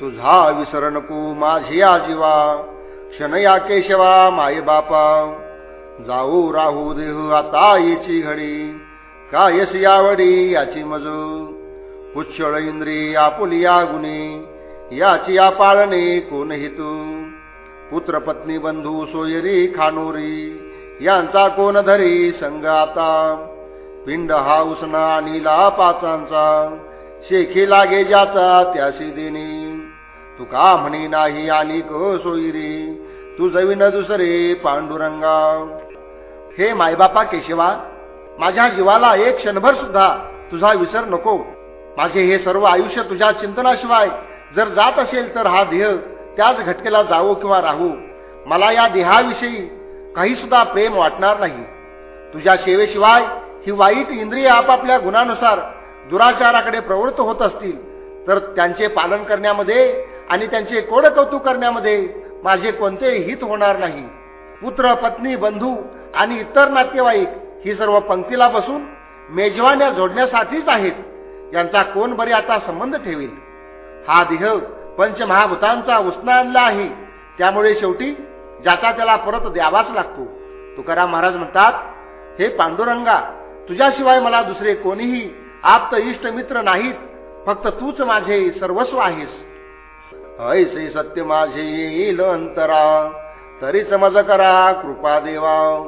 तुझा विसर नको माझी आजीवा. शनया केशवा माय बापा. जाऊ राहू देह आता येची घडी. कायस यावडी याची मजू? पुच्छळ इंद्री आपुलिया गुणी याची या पाळणे कोण तू पुत्र पत्नी बंधू सोयरी खानोरी. यांचा कोण धरी संग आता? पिंड हा उसना नीला पाचांचा शेखी लागे ज्याचा त्याशी देणी. तू का म्हणे नाही आणि सोयी सोयरी. तू जवीन दुसरे पांडुरंगा. हे मायबापा केशवा माझ्या जीवाला एक क्षणभर सुद्धा तुझा विसर नको. माझे हे सर्व आयुष्य तुझ्या चिंतनाशिवाय जर जात असेल तर हा देह त्याच घटकेला जावो किंवा राहू. मला या देहाविषयी काही सुद्धा प्रेम वाटणार नाही. तुझ्या सेवेशिवाय ही वाईट इंद्रिय आपापल्या गुणानुसार दुराचाराकडे प्रवृत्त होत असतील तर त्यांचे पालन करण्यामध्ये आणि त्यांचे कोड कौतुक करण्यामध्ये माझे कोणतेही हित होणार नाही. पुत्र पत्नी बंधू आणि इतर नातेवाईक ही सर्व पंक्तीला बसून मेजवान्या जोडण्यासाठीच आहेत. यांचा कोण बरे आता संबंध ठेवेल? हा देह पंचमहाभूतांचा उसना आणला आहे. त्यामुळे शेवटी ज्याचा त्याला परत द्यावाच लागतो. तुकाराम महाराज म्हणतात हे पांडुरंगा तुझ्याशिवाय मला दुसरे कोणीही आप्त इष्ट मित्र नाहीत. फक्त तूच माझे सर्वस्व आहेस. ऐसे सत्य माझे येईल अंतरा. तरीच मज करा कृपा देवा.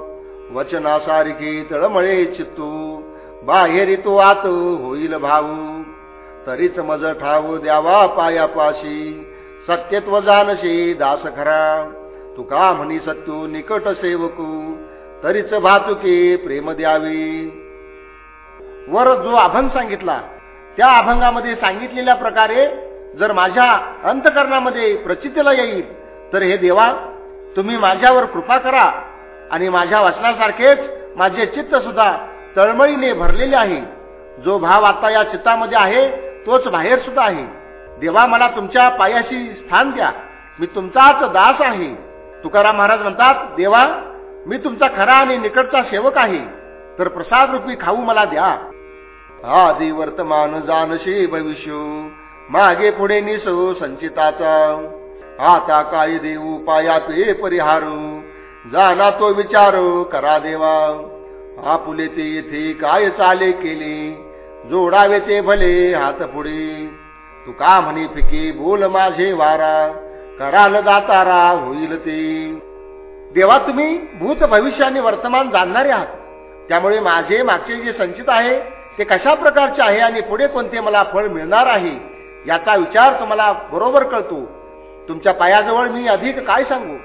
वचनासारखी तळमळे चित्तू. बाहेरी तो आत होईल भाऊ. तरीच मज ठाव द्यावा पायापाशी सत्यत्व जानशी दास खरा. तुका म्हणी सत्यू निकट सेवकू. तरीच भातुके प्रेम द्यावी. वर जो अभंग सांगितला त्या अभंगामध्ये सांगितलेल्या प्रकारे जर माझ्या अंतकरणामध्ये प्रचितीला येईल तर हे देवा तुम्ही माझ्यावर कृपा करा आणि माझ्या वचनासारखेच माझे चित्त सुद्धा तळमळीने भरलेले आहे. जो भाव आता या चित्तामध्ये आहे तोच बाहेर सुद्धा आहे. देवा मला तुमच्या पायाशी स्थान द्या. मी तुमचाच दास आहे. तुकाराम महाराज म्हणतात देवा मी तुमचा खरा आणि निकटचा सेवक आहे. तर प्रसाद रूपी खाऊ मला द्या. आधी वर्तमान जानशी भविष्य। मागे पुढे निसो संचिताचा. आता काय देऊ पायात परिहारू. जाना तो विचार करा देवा. आपुले ते येथे काय चाले केले? जोडावे ते भले हात पुढे. तू का म्हणे फिके बोल माझे वारा. कराल दातारा होईल ते. देवा तुम्ही भूत भविष्य आणि वर्तमान जाणणारे आहात. त्यामुळे माझे मागचे जे संचित आहे ते कशा प्रकारचे आहे आणि पुढे कोणते मला फळ मिळणार आहे याचा विचार तुम्हाला बरोबर कळतो. तुमच्या पायाजवळ मी अधिक काय सांगू?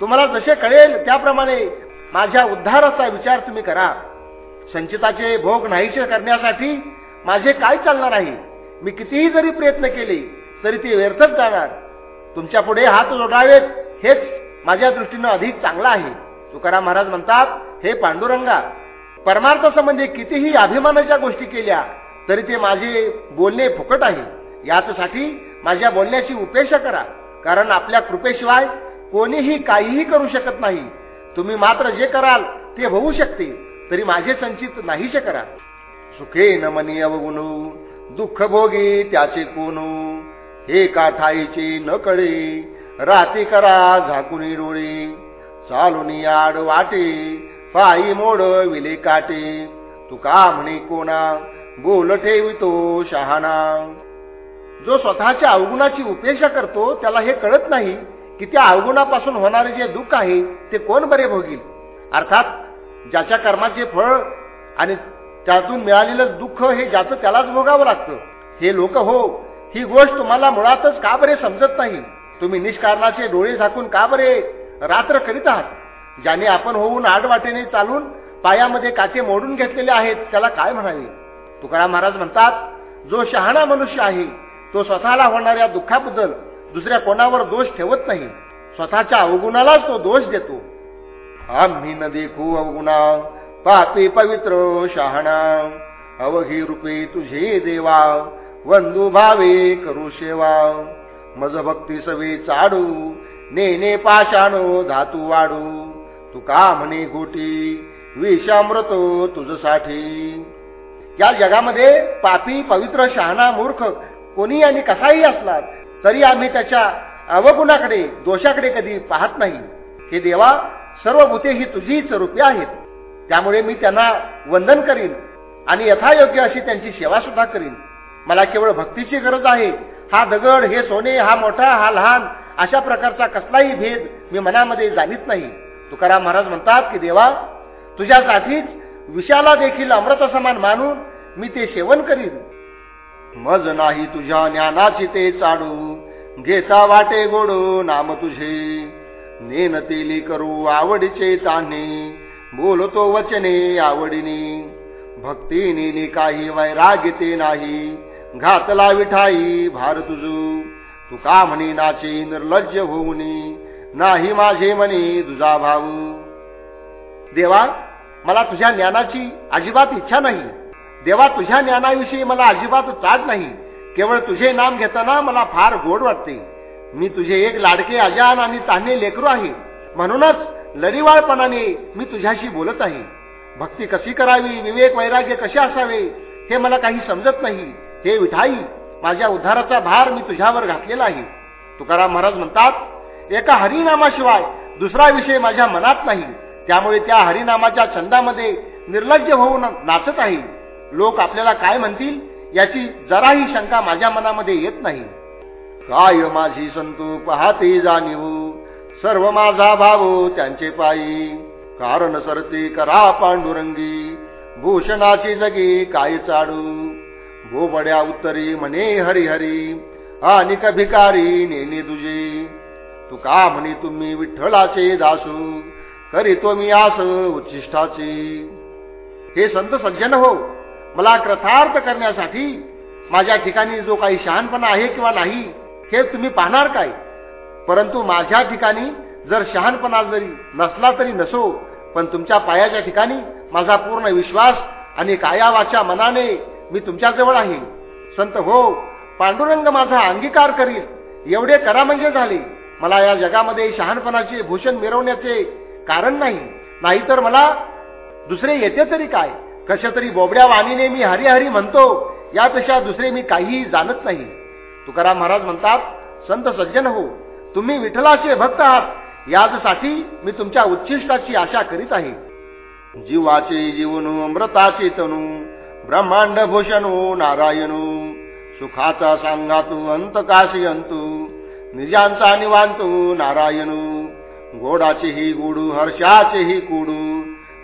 तुम्हाला जसे कळेल त्याप्रमाणे माझ्या उद्धाराचा विचार तुम्ही करा. संचिताचे भोग नाहीसे करण्यासाठी माझे काय चालणार आहे? मी कितीही जरी प्रयत्न केले तरी ते व्यर्थच जाणार. तुमच्यापुढे हात जोडावेत हेच माझ्या दृष्टीनं अधिक चांगलं आहे. तुकाराम महाराज म्हणतात हे पांडुरंगा परमार्थ संबंधी कितीही अभिमानाच्या गोष्टी केल्या तरी ते माझे बोलणे फुकट आहे. याचसाठी माझ्या बोलण्याची उपेक्षा करा. कारण आपल्या कृपेशिवाय कोणीही काहीही करू शकत नाही. तुम्ही मात्र जे कराल ते होऊ शकते तरी माझे संचित नाहीसे करा. सुखे न मनी अवगुणू दुःख भोगी त्याचे कोणू. हे काठाईचे न कळे राती करा झाकुनी डोळे. चालून आड वाटे पायी मोड विले काटे. तुका म्हणे कोणा बोल ठेवितो शहाणा. जो स्वतःच्या अवगुणाची उपेक्षा करतो त्याला हे कळत नाही की त्या अवगुणापासून होणारे जे दुःख आहे ते कोण बरे भोगील? अर्थात ज्याच्या कर्माचे फळ आणि त्यातून मिळालेलं दुःख हे ज्याचं त्यालाच भोगावं लागतं. हे लोक हो ही गोष्ट तुम्हाला मुळातच का बरे समजत नाही? तुम्ही निष्कारणाचे डोळे झाकून का बरे रात्र करीत आहात? ज्याने आपण होऊन आडवाटेने चालून पायामध्ये काचे मोडून घेतलेले आहेत त्याला काय म्हणावे? तुकाराम महाराज म्हणतात जो शहाणा मनुष्य आहे तो स्वतःला होणाऱ्या दुःखाबद्दल दुसऱ्या कोणावर दोष ठेवत नाही. स्वतःच्या अवगुणालाच तो दोष देतो. आम्ही न देखू अवगुणा पापी पवित्र शहाणा. अवघी रूपे तुझे देवा वंदू भावे करू सेवा. मज भक्ती सवे चाडू नेने पाषाणो धातू वाढू. का म्हणे गोटी विषामृतो तुझसाठी? या जगामध्ये पापी पवित्र शहाणा मूर्ख कोणी आणि कसाही असला तरी आम्ही त्याच्या अवगुणाकडे दोषाकडे कधी पाहत नाही. हे देवा सर्व भूते ही तुझीच रूपे आहेत. त्यामुळे मी त्यांना वंदन करीन आणि यथायोग्य अशी त्यांची सेवा सुद्धा करीन. मला केवळ भक्तीची गरज आहे. हा दगड हे सोने हा मोठा हा लहान अशा प्रकारचा कसलाही भेद मी मनामध्ये जाणीत नाही. तुकाराम महाराज म्हणतात की देवा तुझ्यासाठीच विषाला देखील अमृत समान मानून मी ते सेवन करीन. मज नाही तुझ्या ज्ञानाची ते चाडू. घेता वाटे गोडो नाम तुझे. नेन तेली करू आवडीचे ताणे बोलतो वचने आवडीने. भक्तीने काही वैराग्य नाही. घातला विठाई भार तुझू. तू का म्हणे नाचे निर्लज्ज होऊनी? नाही माझे म्हणे तुझा भाऊ. देवा मला तुझ्या ज्ञानाची अजिबात इच्छा नाही. देवा तुझ्या ज्ञानाविषयी मला अजिबात ताज नाही. केवळ तुझे नाम घेताना मला फार गोड वाटते. मी तुझे एक लाडके अजान आणि तान्हे लेकरू आहे. म्हणूनच लरिवाळपणाने मी तुझ्याशी बोलत आहे. भक्ती कशी करावी विवेक वैराग्य कसे असावे हे मला काही समजत नाही. हे विठाई माझ्या उद्धाराचा भार मी तुझ्यावर घातलेला आहे. तुकाराम महाराज म्हणतात एका हरिनामाशिवाय दुसरा विषय माझ्या मनात नाही. त्यामुळे त्या हरिनामाच्या छंदामध्ये निर्लज्ज होऊन नाचत आहे. लोक आपल्याला काय म्हणतील याची जराही शंका माझ्या मनामध्ये येत नाही. काय माझी संतू पाहते जाणीव? सर्व माझा भाव त्यांचे पायी. कारण सरती करा पांडुरंगी. भूषणाची जगी काय चाडू? भोबड्या उत्तरी म्हणे हरिहरी. आणि भिकारी नेने तुझे. तू का म्हणे तुम्ही विठ्ठलाचे दासू. करीतो मी आस उच्चिष्टाचे हे संत सज्जन हो. मला कृथार्थ करण्यासाठी माझ्या ठिकाणी जो काही शहाणपणा आहे किंवा नाही हे तुम्ही पाहणार काय? परंतु माझ्या ठिकाणी जर शहाणपणा जरी नसला तरी नसो पण तुमच्या पायाच्या ठिकाणी माझा पूर्ण विश्वास आणि कायावाच्या मनाने मी तुमच्याजवळ आहे. संत हो पांडुरंग माझा अंगीकार करील. एवढे करा म्हणजे झाले. मला या जगामध्ये शहाणपणाचे भूषण मिरवण्याचे कारण नाही. नाहीतर मला दुसरे येते तरी काय? कशा तरी बोबड्या वाणीने मी हरिहरी म्हणतो यापेक्षा दुसरे मी काहीही जाणत नाही. तुकाराम महाराज म्हणतात संत सज्जन हो तुम्ही विठ्ठलाचे भक्त आहात याचसाठी मी तुमच्या उच्चिष्टाची आशा करीत आहे. जीवाचे जीवनू अमृताचे तनू ब्रह्मांड भूषणू नारायणू सुखाचा सांगातू अंत काशी अंतू निजांचा निवांतू नारायणू गोडाचेही गुडू हर्षाचेही कुडू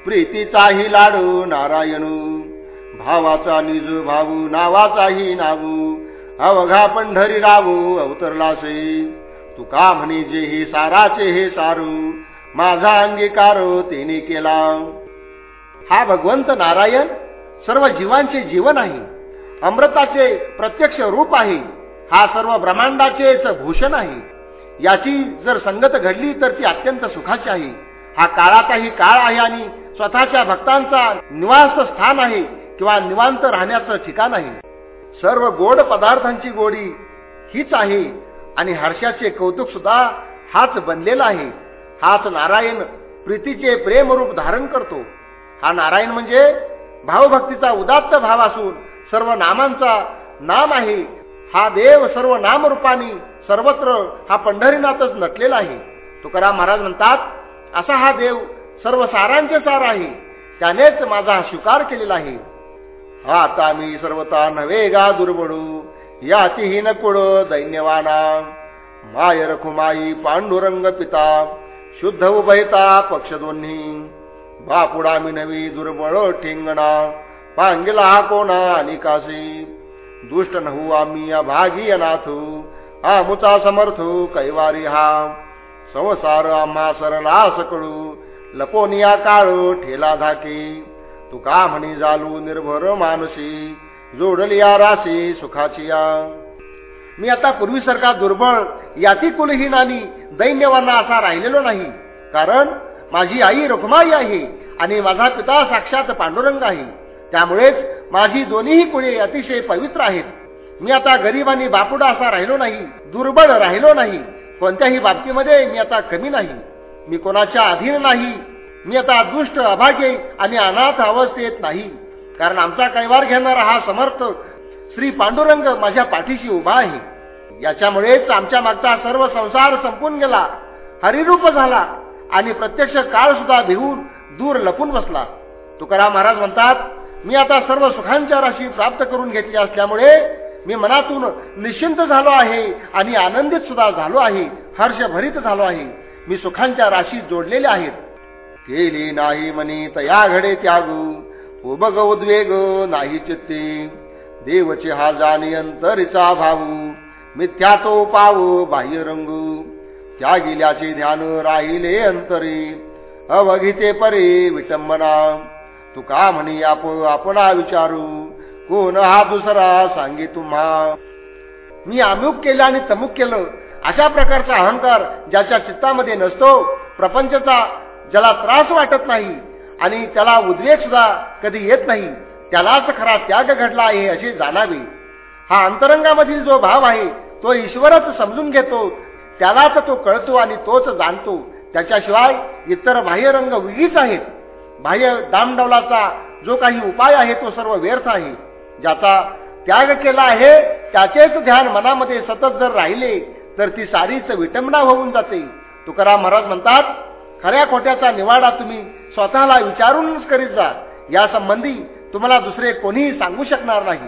प्रीतीचाही लाडू नारायणू. भावाचा निज भाऊ नावाचाही नावू. अवघा पंढरी रावू अवतरलासे तुका म्हणे जे हे साराचे हे सारू? माझा अंगीकार तिने केला. हा भगवंत नारायण सर्व जीवांचे जीवन आहे. अमृताचे प्रत्यक्ष रूप आहे. हा सर्व ब्रह्मांडाचेच भूषण आहे. याची जर संगत घडली तर ती अत्यंत सुखाची आहे. हा काळाचाही काळ आहे आणि स्वतःच्या भक्तांचा निवास स्थान आहे किंवा निवांत राहण्याचं ठिकाण आहे. सर्व गोड पदार्थांची गोडी हीच आहे आणि हर्षाचे कौतुक सुद्धा हाच बनलेला आहे. हाच नारायण प्रीतीचे प्रेमरूप धारण करतो. हा नारायण म्हणजे भावभक्तीचा उदात्त भाव असून सर्व नामांचा नाम आहे. हा देव सर्व नामरूपाने सर्वत्र हा पंढरीनाथच नटलेला आहे. तुकाराम महाराज म्हणतात असा हा देव सर्व सारांचे सार आहे. त्यानेच माझा स्वीकार केलेला आहे. आता मी सर्वता नव्हे गा दुर्बडू यातीही नकुड दैन्यवाना. माय रखुमाई पांडुरंग पिता. शुद्ध उभयता पक्ष दोन्ही. बापुडा मी नवी दुर्बळ ठिंगणा. पांगिला हा कोणा आणि काशी दुष्ट नहू आम्ही अभागी अनाथू. आमुचा समर्थू कैवारी हा. संसार आम्हा सरला सकळू लपोनिया काळू ठेला धाकी तू का म्हणी जालू निर्भर मानसी जोडलिया राशी सुखाची मी आता पूर्वीसारखा दुर्बळ याती कुलहीन आणि दैन्यवाना असा राहिलेलो नाही. कारण माझी आई रुक्माई आहे आणि माझा पिता साक्षात पांडुरंग आहे. त्यामुळेच माझी दोन्हीही कुळे अतिशय पवित्र आहेत. मी आता गरीब आणि बापुडा असा राहिलो नाही दुर्बळ राहिलो नाही. कोणत्याही बाबतीमध्ये मी आता कमी नाही. मी कोणाच्या अधीन नाही. मी आता दुष्ट अभागे आणि अनाथ अवस्थेत नाही. कारण आमचा कैवार घेणारा हा समर्थ श्री पांडुरंग माझ्या पाठीशी उभा आहे. याच्यामुळेच आमच्या मागचा सर्व संसार संपून गेला हरिरूप झाला आणि प्रत्यक्ष काळ सुद्धा भिवून दूर लपून बसला. तुकाराम महाराज म्हणतात मी आता सर्व सुखांच्या राशी प्राप्त करून घेतली असल्यामुळे मी मनातून निश्चिंत झालो आहे आणि आनंदित सुद्धा झालो आहे हर्षभरीत झालो आहे. मी सुखांच्या राशी जोडलेल्या आहेत. केली नाही मनी तया घडे त्यागू. हो उबग उद्वेग नाही चित्ते. देवचे हा जाणी अंतरीचा भाऊ. मिथ्या तो पावू बाह्य रंगू. त्या गेल्याचे ध्यान राहिले अंतरी. अवघिते परे विटंबना. तुका म्हणी आप आपणा विचारू. कोण हा दुसरा सांगे तुम्हा. मी अमुक केलं आणि तमुक केलं. अशा प्रकारचा अहंकार ज्याच्या चित्तामध्ये नसतो प्रपंचचा ज्याला त्रास वाटत नाही आणि त्याला उद्वेग सुद्धा कधी येत नाही त्यालाच खरा त्याग घडला आहे असे जाणावे. हा अंतरंगामधील जो भाव आहे तो ईश्वरच समजून घेतो त्यालाच तो कळतो आणि तोच जाणतो. त्याच्याशिवाय इतर बाह्यरंग विगीच आहेत. बाह्य दामडवलाचा जो काही उपाय आहे तो सर्व व्यर्थ आहे. ज्याचा त्याग केला आहे त्याचेच ध्यान मनामध्ये सतत जर राहिले तर ती सारीच विटंबना होऊन जाते. तुकाराम महाराज म्हणतात खऱ्या खोट्याचा निवाडा तुम्ही स्वतःला विचारूनच करीत जा. या संबंधी तुम्हाला दुसरे कोणीही सांगू शकणार नाही.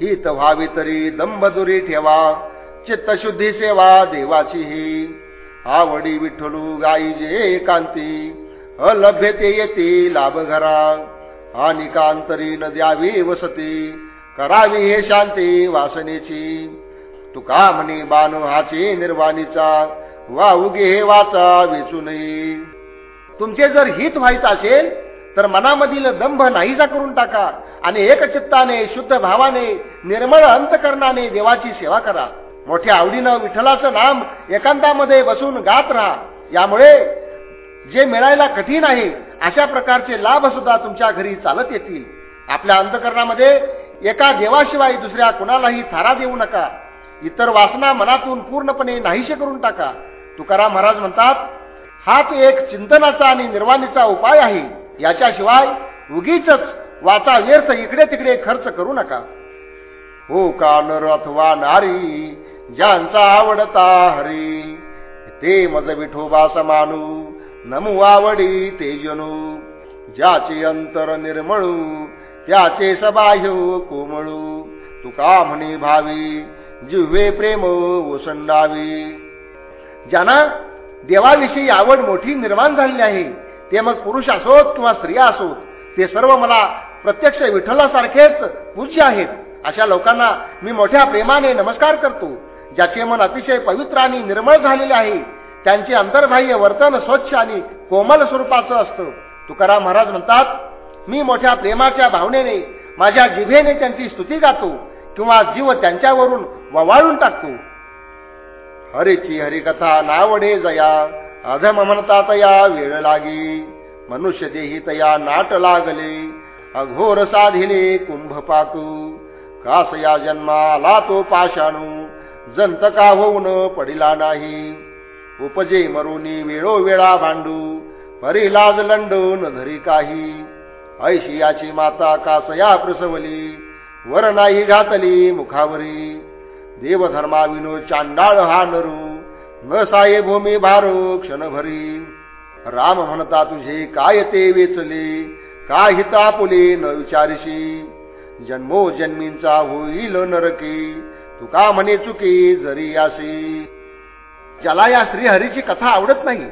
हित व्हावी तरी दंभदुरी ठेवा. चित्तशुद्धी सेवा देवाची ही. आवडी विठ्ठलू गाई जे एकांती अलभ्यते येते लाभ घरा. आणि कांतरी न द्यावी वसती. करावी हे शांती वासनेची. तुका म्हणे बाण हाचे निर्वाणीचा वा उगे हे वाचा वेचू नये तुमचे जर हित व्हायचं असेल तर मनामधील दंभ नाहीसा करून टाका आणि एकचित्ताने शुद्ध भावाने निर्मळ अंतकरणाने देवाची सेवा करा. मोठ्या आवडीनं विठ्ठलाचं नाम एकांतामध्ये बसून गात राहा. यामुळे जे मिळायला कठीण आहे अशा प्रकारचे लाभ सुद्धा तुमच्या घरी चालत येतील. आपल्या अंतकरणामध्ये एका देवाशिवाय दुसऱ्या कुणालाही थारा देऊ नका. इतर वासना मनातून पूर्णपणे नाहीशे करून टाका. तुकाराम महाराज म्हणतात हाच एक चिंतनाचा आणि निर्वाणीचा उपाय आहे. याच्याशिवाय उगीच वाचा व्यर्थ इकडे तिकडे खर्च करू नका. हो का नर अथवा नारी ज्यांचा आवडता हरी ते मज विठोबा समानू नमू आवडी ते जनू ज्याचे अंतर निर्मळू त्याचे सबाह्य कोमळू. तुका म्हणे भावी जिव्हे प्रेम ओसंडावी. ज्यांना देवाविषयी आवड मोठी निर्माण झालेली आहे ते मग पुरुष असोत किंवा स्त्रिया असोत ते सर्व मला प्रत्यक्ष विठ्ठलासारखेच पूज्य आहेत. अशा लोकांना मी मोठ्या प्रेमाने नमस्कार करतो ज्याचे मन अतिशय पवित्र आणि निर्मळ झालेले आहे. त्यांचे अंतर्बाह्य वर्तन स्वच्छ आणि कोमल स्वरूपाचं असतं. तुकाराम महाराज म्हणतात मी मोठ्या प्रेमाच्या भावनेने माझ्या जिभेने त्यांची स्तुती गातो. किंवा जीव त्यांच्यावरून ववाळून टाकतो. हरेची हरिकथा नावडे जया. अधम म्हणता तया वेळ लागी. मनुष्य देही तया नाट लागले. अघोर साधिले कुंभ पाकू. कास या जन्माला तो पाषाणू. जंत का होऊन पडिला नाही. उपजे मरुनी वेळोवेळा भांडू. परिलाज लंडून धरी काही. ऐशियाची माता कासया प्रसवली. वर नाही घातली मुखावरी. देवधर्मा विनो चांडाळ हा नरू. न साये भूमी भारो क्षणभरी. राम म्हणता तुझे काय ते वेचले? का हिता पुले न विचारशी? जन्मो जन्मींचा होईल नरकी. तुका म्हणे चुकी जरी आशी ज्याला या श्रीहरीची कथा आवडत नाही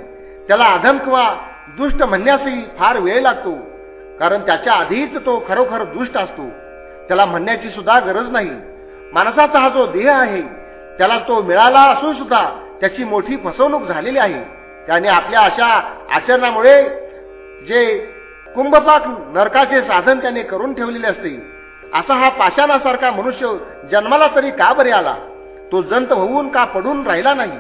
त्याला अधम किंवा दुष्ट म्हणण्यासही फार वेळ लागतो कारण त्याच्या आधीच तो खरोखर दुष्ट असतो. त्याला म्हणण्याची सुद्धा गरज नाही. माणसाचा हा जो देह आहे त्याला तो मिळाला असून सुद्धा त्याची मोठी फसवणूक झालेली आहे. त्याने आपल्या अशा आचरणामुळे जे कुंभपाक नरकाचे साधन त्याने करून ठेवलेले असते असा हा पाषाणासारखा मनुष्य जन्माला तरी का बरे आला? तो जंत होऊन का पडून राहिला नाही?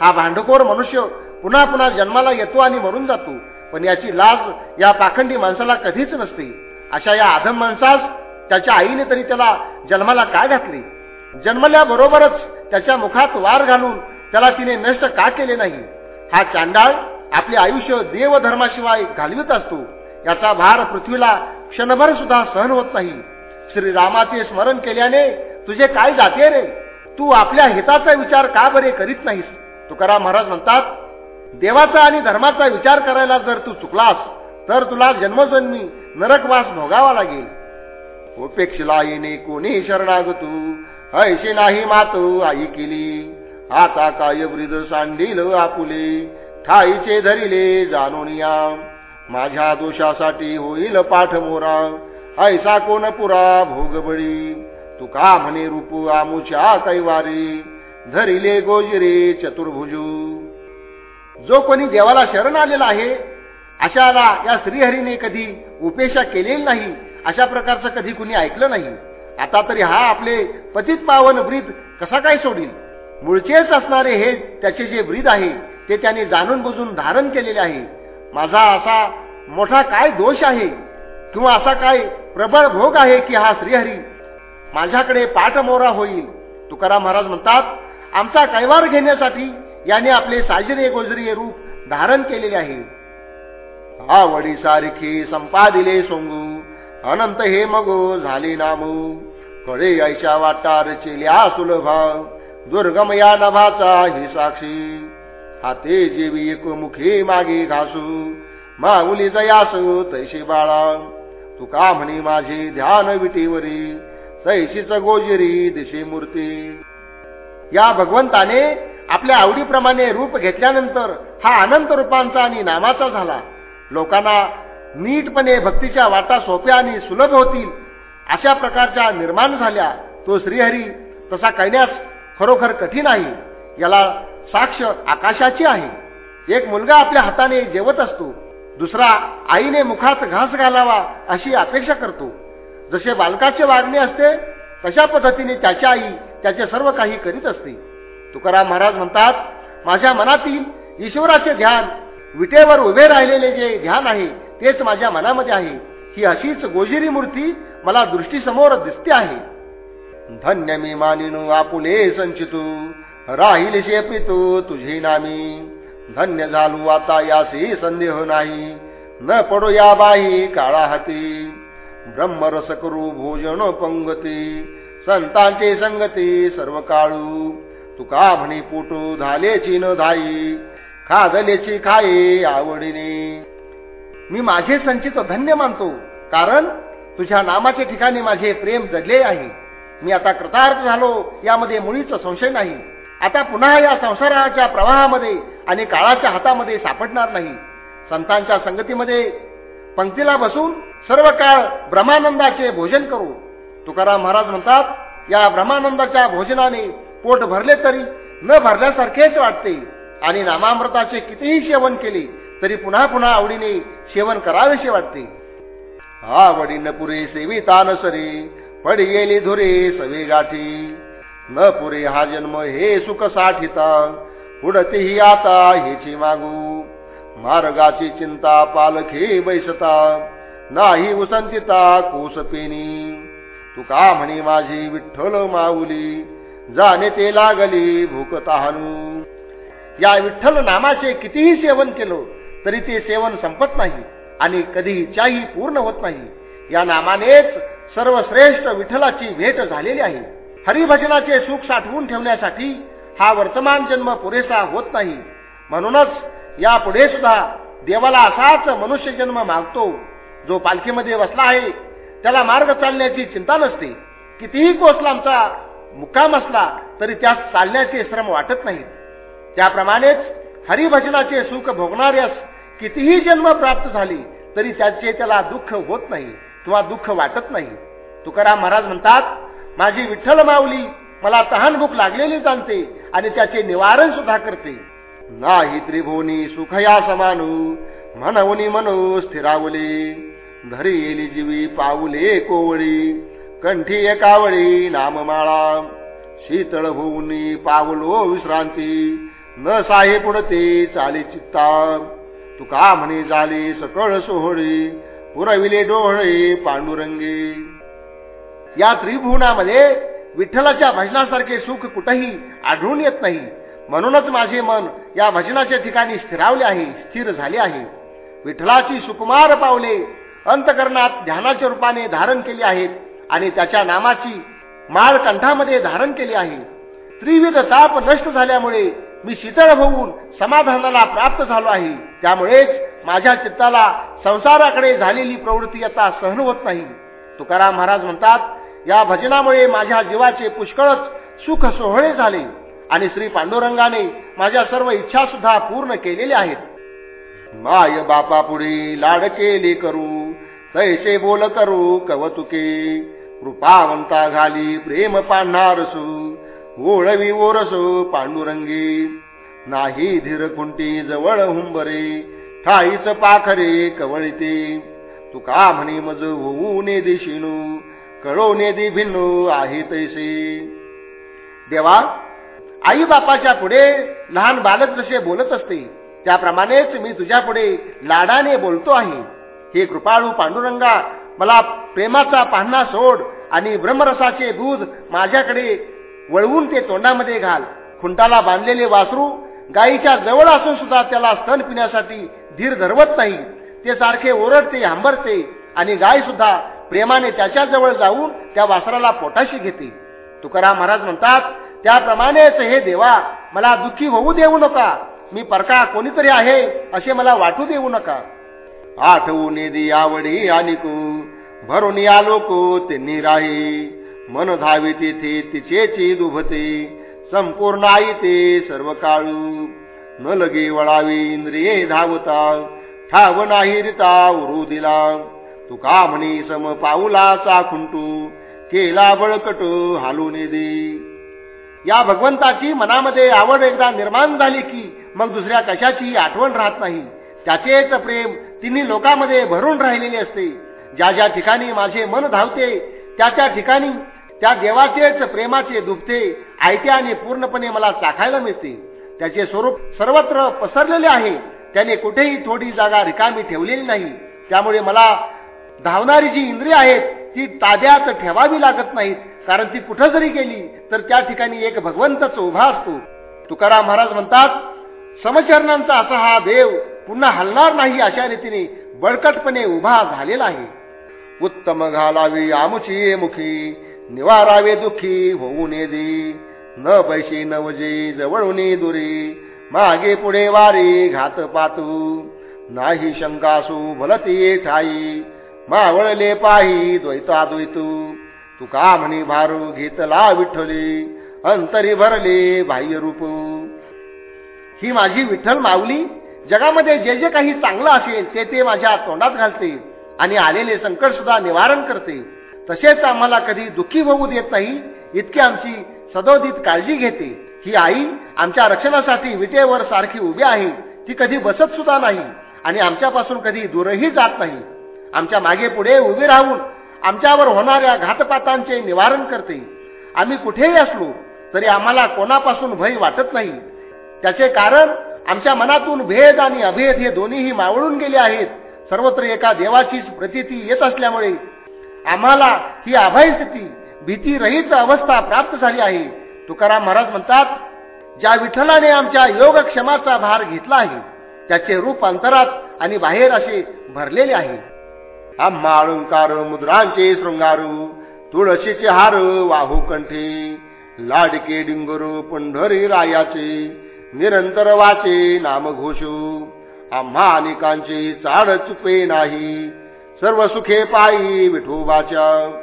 हा भांडखोर मनुष्य पुन्हा पुन्हा जन्माला येतो आणि मरून जातो पण याची लाज या पाखंडी माणसाला कधीच नसते. अशा या आधम माणसास त्याच्या आईने तरी त्याला जन्माला काय घातले? जन्मल्याबरोबरच त्याच्या मुखात वार घालून त्याला तिने नष्ट का केले नाही? हा चांडाळ आपले आयुष्य देवधर्माशिवाय घालवित असतो. याचा भार पृथ्वीला क्षणभर सुद्धा सहन होत नाही. श्रीरामाचे स्मरण केल्याने तुझे काय जाते रे? तू आपल्या हिताचा विचार का बरे करीत नाहीस? तुकाराम महाराज म्हणतात देवाचा आणि धर्माचा विचार करायला जर तू चुकलास तर तुला जन्मजन्मी नरकवास भोगावा लागेल. उपेक्षला येणे कोणी शरणागतू? ऐसे नाही मातू आई केली आता काय वृद सांडील आपुले? ठाईचे धरिले जाणूनिया माझ्या दोषासाठी होईल पाठ मोरा ऐसा कोण पुरा भोगबळी? तू का म्हणे रूप आमुच्या कैवारी. धरिले गोजरे चतुर्भुजू. जो कोणी देवाला शरण आलेला आहे अशाला या श्रीहरीने कधी उपेक्षा केलेली नाही. अशा प्रकारचं कधी कुणी ऐकलं नाही. आता तरी हा आपले पतित पावन ब्रीद कसा काय सोडील? मुळचेच असणारे हे त्याचे जे ब्रीद आहे ते त्याने जाणून बुजून धारण केलेले आहे. माझा असा मोठा काय दोष आहे? किंवा असा काय प्रबळ भोग आहे की हा श्रीहरी? माझ्याकडे पाठमोरा होईल. तुकाराम महाराज म्हणतात आमचा कैवार घेण्यासाठी याने आपले साजरे गोजरी रूप धारण केलेले आहे. आवडी सारखी संपादिले सोंगू. अनंत हे मगो झाले नामू. कळे यायच्या वाटार चिल्या सुलभा. दुर्गम या नभाचा ही साक्षी. हाते जेवी एक मुखी मागे घासू. माऊली जयासू तैशी बाळा. तुका म्हणी माझी ध्यान विटीवरी. सैशीच गोजिरी दिशी मूर्ती. या भगवंताने आपल्या आवडीप्रमाणे रूप घेतल्यानंतर हा अनंत रूपांचा आणि नामाचा झाला. लोकांना नीटपणे भक्तीच्या वाटा सोप्या आणि सुलभ होतील अशा प्रकारच्या निर्माण झाल्या तो श्रीहरी तसा करण्यास खरोखर कठीण आहे याला साक्ष आकाशाची आहे. एक मुलगा आपल्या हाताने जेवत असतो दुसरा आईने मुखात घास घालावा अशी अपेक्षा करतो. जसे बालकाचे वागणे असते तशा पद्धतीने त्याची आई त्याचे सर्व काही करीत असते. तुकाराम महाराज म्हणतात माझ्या मनातील ईश्वराचे ध्यान विटेवर उभे राहिलेले जे ध्यान आहे हेच माझ्या मनामध्ये आहे. ही अशीच गोजिरी मूर्ती मला दृष्टीसमोर दिसते आहे. धन्य मी मानिनो आपुले संचितू. राहील शेपितो तुझे नामी. धन्य झालू आता यासी संदेह नाही. न पडो या बाई काळा हाती ब्रह्मरस करू भोजन पंगती. संतांचे संगती सर्व काळू. तुका म्हणे पोटू झालेची न धाई. खादलेची खाई आवडीने. मी माझे संचित धन्य मानतो कारण तुझ्या नामाच्या ठिकाणी माझे प्रेम जडले आहे. मी आता कृतार्थ झालो यामध्ये मुळीच संशय नाही. आता पुन्हा या संसाराच्या प्रवाहामध्ये आणि काळाच्या हातामध्ये सापडणार नाही. संतांच्या संगतीमध्ये पंक्तीला बसून सर्व काळ ब्रह्मानंदाचे भोजन करू. तुकाराम महाराज म्हणतात या ब्रह्मानंदाच्या भोजनाने पोट भरले तरी न भरल्यासारखेच वाटते. आणि नामामृताचे कितीही सेवन केले तरी पुन्हा पुन्हा आवडीने सेवन करावेसे वाटते. आवडी न पुरे सेवी तानसरी पडी गेली धुरे सवे गाठी. न पुरे हा जन्म हे सुख साठिता पुढतेही आता हेची मागू. मार्गाची चिंता पालखी बैसता नाही उसंतिता कोसपेनी तुका म्हणे माझी विठ्ठल माऊली जाणे ते लागली भूक तहानू. या विठ्ठल नामाचे कितीही सेवन केलं तरी ते सेवन संपत नाही आणि कधी इच्छाही पूर्ण होत नाही. या नामानेच सर्वश्रेष्ठ विठ्ठलाची भेट झालेली आहे. हरिभजनाचे सुख साठवून ठेवण्यासाठी हा वर्तमान जन्म पुरेसा होत नाही. म्हणूनच यापुढे सुद्धा देवाला असाच मनुष्य जन्म मागतो. जो पालखीमध्ये बसला आहे त्याला मार्ग चालण्याची चिंता नसते. कितीही कोसलांचा मुक्काम असला तरी त्यास चालण्याचे श्रम वाटत नाहीत त्याप्रमाणेच हरिभजनाचे सुख भोगणाऱ्यास कितीही जन्म प्राप्त झाले तरी त्याचे त्याला दुःख होत नाही किंवा दुःख वाटत नाही. तुकाराम महाराज म्हणतात माझी विठ्ठल माऊली मला तहान भूक लागलेली जाणते आणि त्याचे निवारण सुद्धा करते. नाही त्रिभुवनी सुखया समानू म्हणवनी मनो स्थिरावले. धरी येली जीवी पाऊले कोवळी कंठी एकावळी नाममाळा. शीतळ होऊनी पावलो विश्रांती न साहे पुढते चाली चित्ता. तुका म्हणे झाले सकळ सोहळी पुरविले डोहळे पांडुरंगे. या त्रिभुवनामध्ये विठ्ठलाच्या भजनासारखे सुख कुठेही आढळून येत नाही. म्हणूनच माझे मन या भजनाच्या ठिकाणी स्थिरावले आहे स्थिर झाले आहे. विठ्ठलाची सुकुमार पावले अंतकरणात ध्यानाच्या रूपाने धारण केली आहेत आणि त्याच्या नामाची माळ कंठामध्ये धारण केली आहे. त्रिविध ताप नष्ट झाल्यामुळे मी शीतळ होऊन समाधानाला प्राप्त झालो आहे. त्यामुळेच माझ्या चित्ताला संसाराकडे झालेली प्रवृत्ती आता सहन होत नाही. तुकाराम महाराज म्हणतात या भजनामुळे माझ्या जीवाचे पुष्कळच सुख सोहळे झाले आणि श्री पांडुरंगाने माझ्या सर्व इच्छा सुद्धा पूर्ण केलेल्या आहेत. माय बापा पुढे लाड केली करू तैसे बोल करू कवतुके कृपावंता घाली प्रेम पांढारसू ओळवी ओरसो पांडुरंगी. नाही धीर कुंटी जवळ हुंबरे ठाईच पाखरे कवळीते. तुका म्हणे मज होऊ ने दिशिनू कळो ने भिन्नू आहे तैसे. देवा आई बापाच्या पुढे लहान बालक जसे बोलत असते त्याप्रमाणेच मी तुझ्या पुढे लाडाने बोलतो आहे. हे कृपाळू पांडुरंगा मला प्रेमाचा पाहणा सोड आणि ब्रह्मरसाचे दूध माझ्याकडे वळवून ते तोंडामध्ये घाल. खुंटाला बांधलेले वासरू गायीच्या जवळ असून सुद्धा त्याला स्तन पिण्यासाठी धीर धरवत नाही ते सारखे ओरडते हांबरते आणि गाय सुद्धा प्रेमाने त्याच्याजवळ जाऊन त्या वासराला पोटाशी घेते. तुकाराम महाराज म्हणतात त्याप्रमाणेच हे देवा मला दुःखी होऊ देऊ नका. मी परका कोणीतरी आहे असे मला वाटू देऊ नका. आठवून आवडी आणि भरून या लोक त्यांनी राही मन धावी तेथे तिचेची दुभते. संपूर्ण आई ते सर्व काळू न लगे वळावी इंद्रिये धावता. ठाव नाही रिता उरू दिला. तुका म्हणे सम पाऊलाचा खुंटू केला बळकट हालून दे या भगवंताची मनामध्ये आवड एकदा निर्माण झाली की मग दुसऱ्या कशाची आठवण राहत नाही. त्याचेच प्रेम तिन्ही लोकांमध्ये भरून राहिलेले असते. ज्या ज्या ठिकाणी माझे मन धावते त्या त्या ठिकाणी त्या देवाचेच प्रेमाचे दुखते आयते आणि पूर्णपणे मला चाखायला मिळते. त्याचे स्वरूप सर्वत्र पसरलेले आहे. त्याने कुठेही थोडी जागा रिकामी ठेवलेली नाही. त्यामुळे मला धावणारी जी इंद्रिय आहेत ती ताब्यात ठेवावी लागत नाहीत. कारण ती कुठं जरी गेली तर त्या ठिकाणी एक भगवंतच उभा असतो. तुकाराम महाराज म्हणतात समचरणांचा असा हा देव पुन्हा हलणार नाही अशा रीतीने बळकटपणे उभा झालेला आहे. उत्तम घालावी आमुची मुखी. निवारावे दुखी होऊ ने दे न पैसे नवजे जवळून दुरी. मागे पुढे वारी घात पातू. नाही शंकासू भलती ठाई. मावळले पाही द्वैता द्वैतू. तुका म्हणे भारू घेतला विठ्ठली. अंतरी भरले बाह्य रूप. ही माझी विठ्ठल माऊली जगामध्ये जे जे काही चांगलं असेल ते ते माझ्या तोंडात घालते आणि आलेले संकट सुद्धा निवारण करते. तसेच आम्हाला कधी दुःखी होऊ देत नाही. इतकी आमची सदोदित काळजी घेते. ही आई आमच्या रक्षणासाठी विटेवर सारखी उभी आहे. ती कधी बसत सुद्धा नाही आणि आमच्यापासून कधी दूरही जात नाही. आमच्या मागे पुढे उभी राहून आमच्यावर होणाऱ्या घातपातांचे निवारण करते. आम्ही कुठेही असलो तरी आम्हाला कोणापासून भय वाटत नाही. त्याचे कारण आमच्या मनातून भेद आणि अभेद हे दोन्हीही मावळून गेले आहेत. सर्वत्र एका देवाचीच प्रतीती येत असल्यामुळे आम्हाला ही अभय स्थिती भीती रहित अवस्था प्राप्त झाली आहे. तुकाराम महाराज म्हणतात ज्या विठ्ठलाने आमच्या योगक्षमाचा भार घेतला आहे त्याचे रूप अंतरात आणि बाहेर असे भरलेले आहे. आम्हा अळुंकार मुद्रांचे शृंगारू तुळशीचे हार वाहू कंठे लाडके डिंगरू पंढरी रायाचे निरंतर वाचे नाम घोषू आम्हा अनेकांचे चाड चुपे नाही. सर्व सुखे पायी विठोबाच्या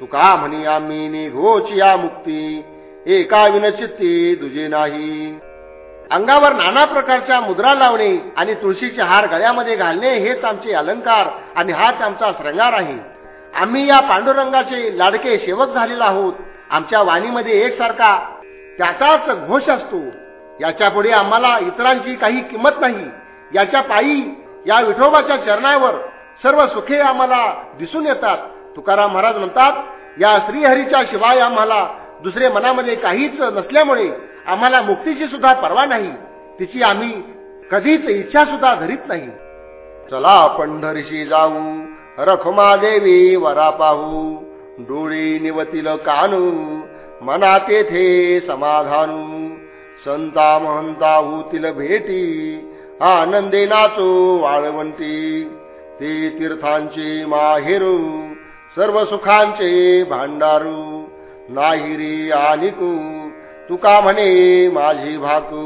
तुका म्हणी आम्ही निघोचिया मुक्ती. एका विनचित्ती दुजे नाही. अंगावर नाना प्रकारच्या मुद्रा लावणे आणि तुळशीचे हार गळ्यामध्ये घालणे हेच आमचे अलंकार आणि हाच आमचा श्रंगार आहे. आम्ही या पांडुरंगाचे लाडके सेवक झालेलो आहोत. आमच्या वाणीमध्ये एकसारखा त्याचाच घोष असतो. याच्यापुढे आम्हाला इतरांची काही किंमत नाही. याच्या पायी या विठोबाच्या चरणावर सर्व सुखे आम्हाला दिसून येतात. तुकाराम महाराज म्हणतात या श्रीहरीच्या शिवाय आम्हाला दुसरे मनामध्ये काहीच नसल्यामुळे आम्हाला मुक्तीची सुद्धा पर्वा नाही. तिची आम्ही कधीच इच्छा सुद्धा धरीत नाही. चला पंढरीशी जाऊ रखुमा देवी वरा पाहू. डोळी निवतील कानू मना तेथे समाधानू. संता महंता होतील भेटी आनंदे नाचो वाळवंती ते तीर्थांचे माहेरू सर्व सुखांचे भांडारू नाहिरी आनिकू तुका म्हणे माझी भाकू.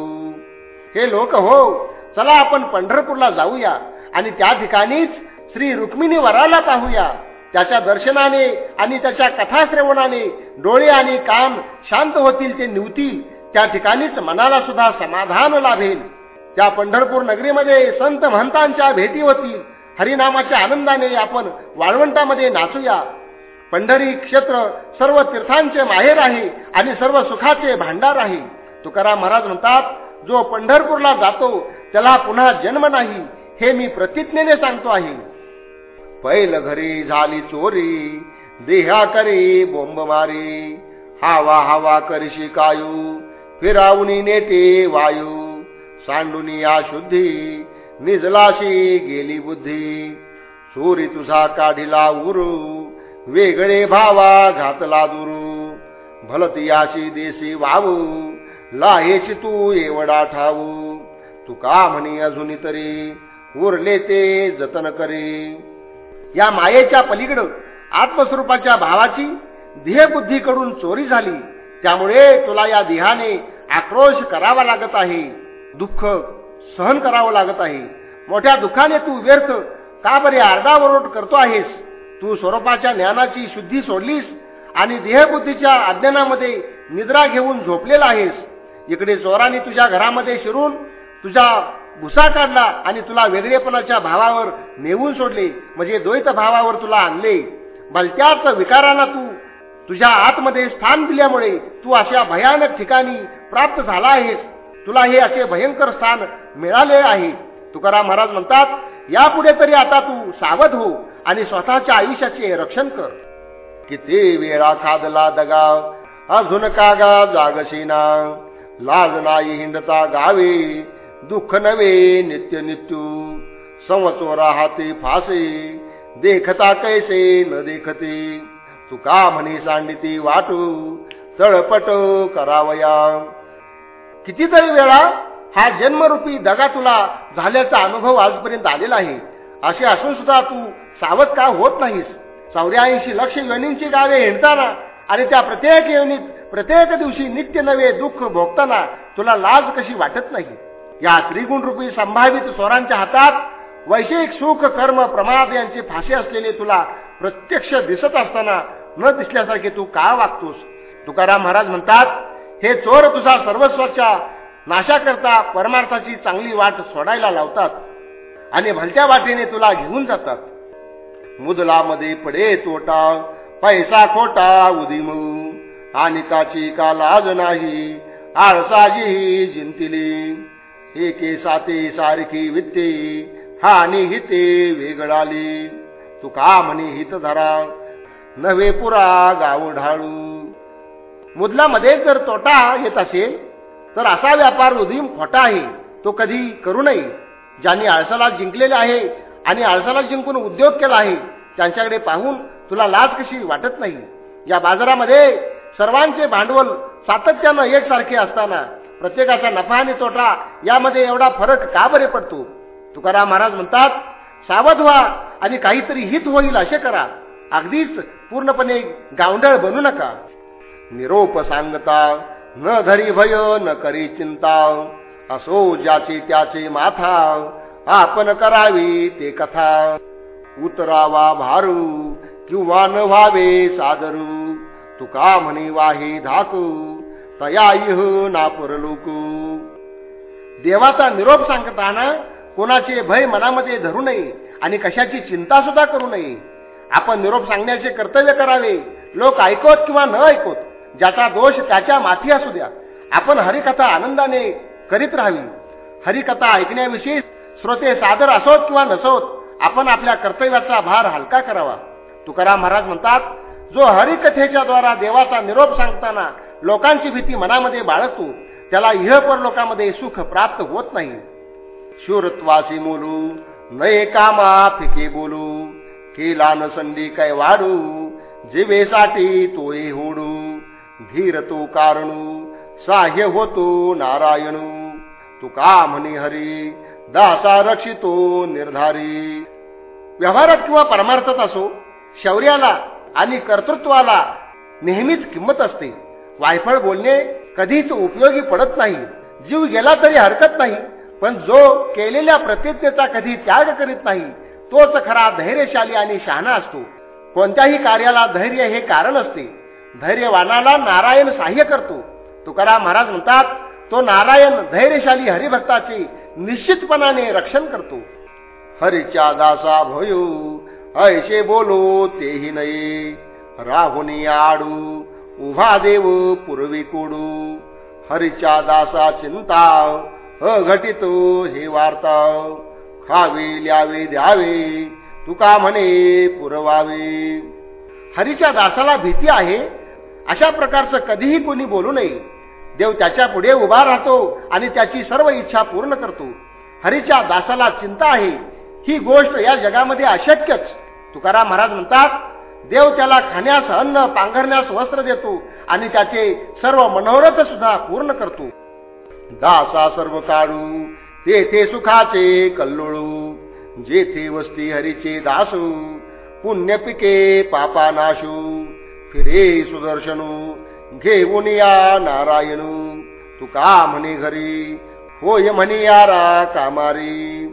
हे लोक हो चला आपण पंढरपूरला जाऊया आणि त्या ठिकाणीच श्री रुक्मिणी वराला पाहूया. त्याच्या दर्शनाने आणि त्याच्या कथाश्रवणाने डोळे आणि कान शांत होतील ते निवतील त्या ठिकाणीच मनाला सुद्धा समाधान लाभेल. त्या पंढरपूर नगरीमध्ये संत महंतांच्या भेटी होतील हरिनामाच्या आनंदाने आपण वाळवंटामध्ये नाचूया. पंढरी क्षेत्र सर्व तीर्थांचे माहेर आहे आणि सर्व सुखाचे भांडार आहे. तुकाराम महाराज म्हणतात जो पंढरपूरला जातो त्याला पुन्हा जन्म नाही हे मी प्रतिज्ञेने सांगतो आहे. पैल घरी झाली चोरी देहा करी बोंबमारी हावा हावा हवा कायू फिरावणी नेते वायू सांडुनी या शुद्धी निजलाशी गेली बुद्धी. चोरी तुझा काढिला उरू वेगळे भावा घातला दुरू. भलतियाशी देशी वावू लाहेची तू एवढा ठाऊ तू का म्हणी अजून तरी उरले ते जतन करी. या मायेच्या पलीकडं आत्मस्वरूपाच्या भावाची ध्येयबुद्धीकडून चोरी झाली. त्यामुळे तुला या देहाने आक्रोश करावा लागत आहे. दुःख सहन करावं लागत आहे. मोठ्या दुःखाने तू व्यर्थ. का बरे आरडाओरड करतो आहेस? तू स्वरूपाच्या ज्ञानाची शुद्धी सोडलीस आणि देहबुद्धीच्या अज्ञानामध्ये निद्रा घेऊन झोपलेला आहेस. इकडे चोराने तुझ्या घरामध्ये शिरून तुझा भुसा काढला आणि तुला वेगळेपणाच्या भावावर नेऊन सोडले म्हणजे द्वैत भावावर तुला आणले. भलत्याच विकारांना तू तुझ्या आतमध्ये स्थान दिल्यामुळे तू अशा भयानक ठिकाणी प्राप्त झाला आहेस. तुला हे असे भयंकर स्थान मिळाले आहे. तुकाराम महाराज म्हणतात यापुढे तरी आता तू सावध हो आणि स्वतःच्या आयुष्याचे रक्षण कर. किती वेळा खादला दगा अजून का गा जागशीना. लाज नाही हिंडता गावे दुःख नवे नित्य नित्यू. समचो हाते फासे देखता कैसे न देखते. तू का म्हणे सांडिती वाटू तळपट करावया. कितीतरी वेळा हा जन्मरूपी दगा तुला झाल्याचा अनुभव आजपर्यंत आलेला आहे. असे असून सुद्धा तू सावध का होत नाहीस? चौऱ्याऐंशी लक्ष योनींची गावे हिंडताना आणि त्या प्रत्येक योनीत प्रत्येक दिवशी नित्य नवे दुःख भोगताना तुला लाज कशी वाटत नाही? या त्रिगुणरूपी संभावित स्वरांच्या हातात वैश्विक सुख कर्म प्रमाद यांचे फासे असलेले तुला प्रत्यक्ष दिसत असताना न दिसल्यासारखे तू का वागतोस? तुकाराम महाराज म्हणतात हे चोर तुझा सर्वस्वाच्या नाशाकरता परमार्थाची चांगली वाट सोडायला लावतात आणि भलत्या वाटेने तुला घेऊन जातात. मुदलामध्ये पडे तोटा पैसा खोटा उदिम. आणि काची का लाज नाही आळसाजी जिंतिली. एके साते सारखी वित्ते हानी हिते वेगळाली. तू का म्हणे हित धरा नवे पुरा गाव ढाळू मुदलामध्ये जर तोटा येत असेल तर असा व्यापार उदीम खोटा आहे. तो कधी करू नये. ज्यांनी आळसाला जिंकलेले आहे आणि आळसाला जिंकून उद्योग केला आहे त्यांच्याकडे पाहून तुला लाज कशी वाटत नाही? या बाजारामध्ये सर्वांचे भांडवल सातत्यानं एकसारखे असताना प्रत्येकाचा नफा आणि तोटा यामध्ये एवढा फरक का बरे पडतो? तुकाराम महाराज म्हणतात सावध व्हा आणि काहीतरी हित होईल असे करा. अगदीच पूर्णपणे गावंढळ बनू नका. निरोप सांगता न धरी भय न करी चिंता. असो ज्याची त्याची माथा आपण करावी ते कथा. उतरावा भारू किंवा न व्हावे सादरू. तुका म्हणे वाही धाकू तया इह ना देवाचा निरोप सांगताना कोणाचे भय मनामध्ये धरू नये आणि कशाची चिंता सुद्धा करू नये. आपण निरोप सांगण्याचे कर्तव्य करावे. लोक ऐकवत किंवा न ऐकवत ज्याचा दोष त्याच्या माथी असू द्या. आपण हरिकथा आनंदाने करीत राहावी. हरिकथा ऐकण्याविषयी श्रोते सादर असोत किंवा नसोत आपण आपल्या कर्तव्याचा भार हलका करावा. तुकाराम महाराज म्हणतात जो हरिकथेच्या द्वारा देवाचा निरोप सांगताना लोकांची भीती मनामध्ये बाळगतो त्याला इहपर लोकांमध्ये सुख प्राप्त होत नाही. शूरत्वासी मोलू नये कामा फिके बोलू केला न संधी काय वाढू जीवेसाठी तोही होडू. धीर तो कारणू साह्य होतो नारायणू। तुका म्हणे हरी दासा रक्षितो निर्धारी। व्यवहारात किंवा परमार्थात असो शौर्याला आणि कर्तृत्वाला नेहमीच किंमत असते. वायफळ बोलणे कधीच उपयोगी पडत नाही. जीव गेला तरी हरकत नाही पण जो केलेल्या प्रतिज्ञेचा कधी त्याग करीत नाही तोच खरा धैर्यशाली आणि शहाणा असतो. कोणत्याही कार्याला धैर्य हे कारण असते. धैर्यवानाला नारायण सहाय्य करतो. तुकाराम महाराज म्हणतात तो नारायण धैर्यशाली हरिभक्ताचे निश्चितपणाने रक्षण करतो. हरीच्या दासा भयू ऐशे बोलो तेही नये. राहुनी आडू उभा देव पूर्वी कोडू. हरीच्या दासा चिंता अघटितो हे वार्ता खावे ल्यावे द्यावे तुका म्हणे पुरवावे. हरीच्या दासाला भीती आहे अशा प्रकारचं कधीही कोणी बोलू नये. देव त्याच्या पुढे उभा राहतो आणि त्याची सर्व इच्छा पूर्ण करतो. हरीच्या दासाला चिंता आहे. ही गोष्ट या जगामध्ये अशक्यच. तुकाराम महाराज म्हणतात देव त्याला खाण्यास अन्न पांघरण्यास वस्त्र देतो आणि त्याचे सर्व मनोरथ सुद्धा पूर्ण करतो. दासा सर्व काढू तेथे सुखाचे कल्लोळू जेथे वस्ती हरीचे दासू पुण्य पिके पापा नाशू फिरे सुदर्शनू घेऊन या नारायणू. तुका म्हणे घरी होय म्हणे यारा कामारी.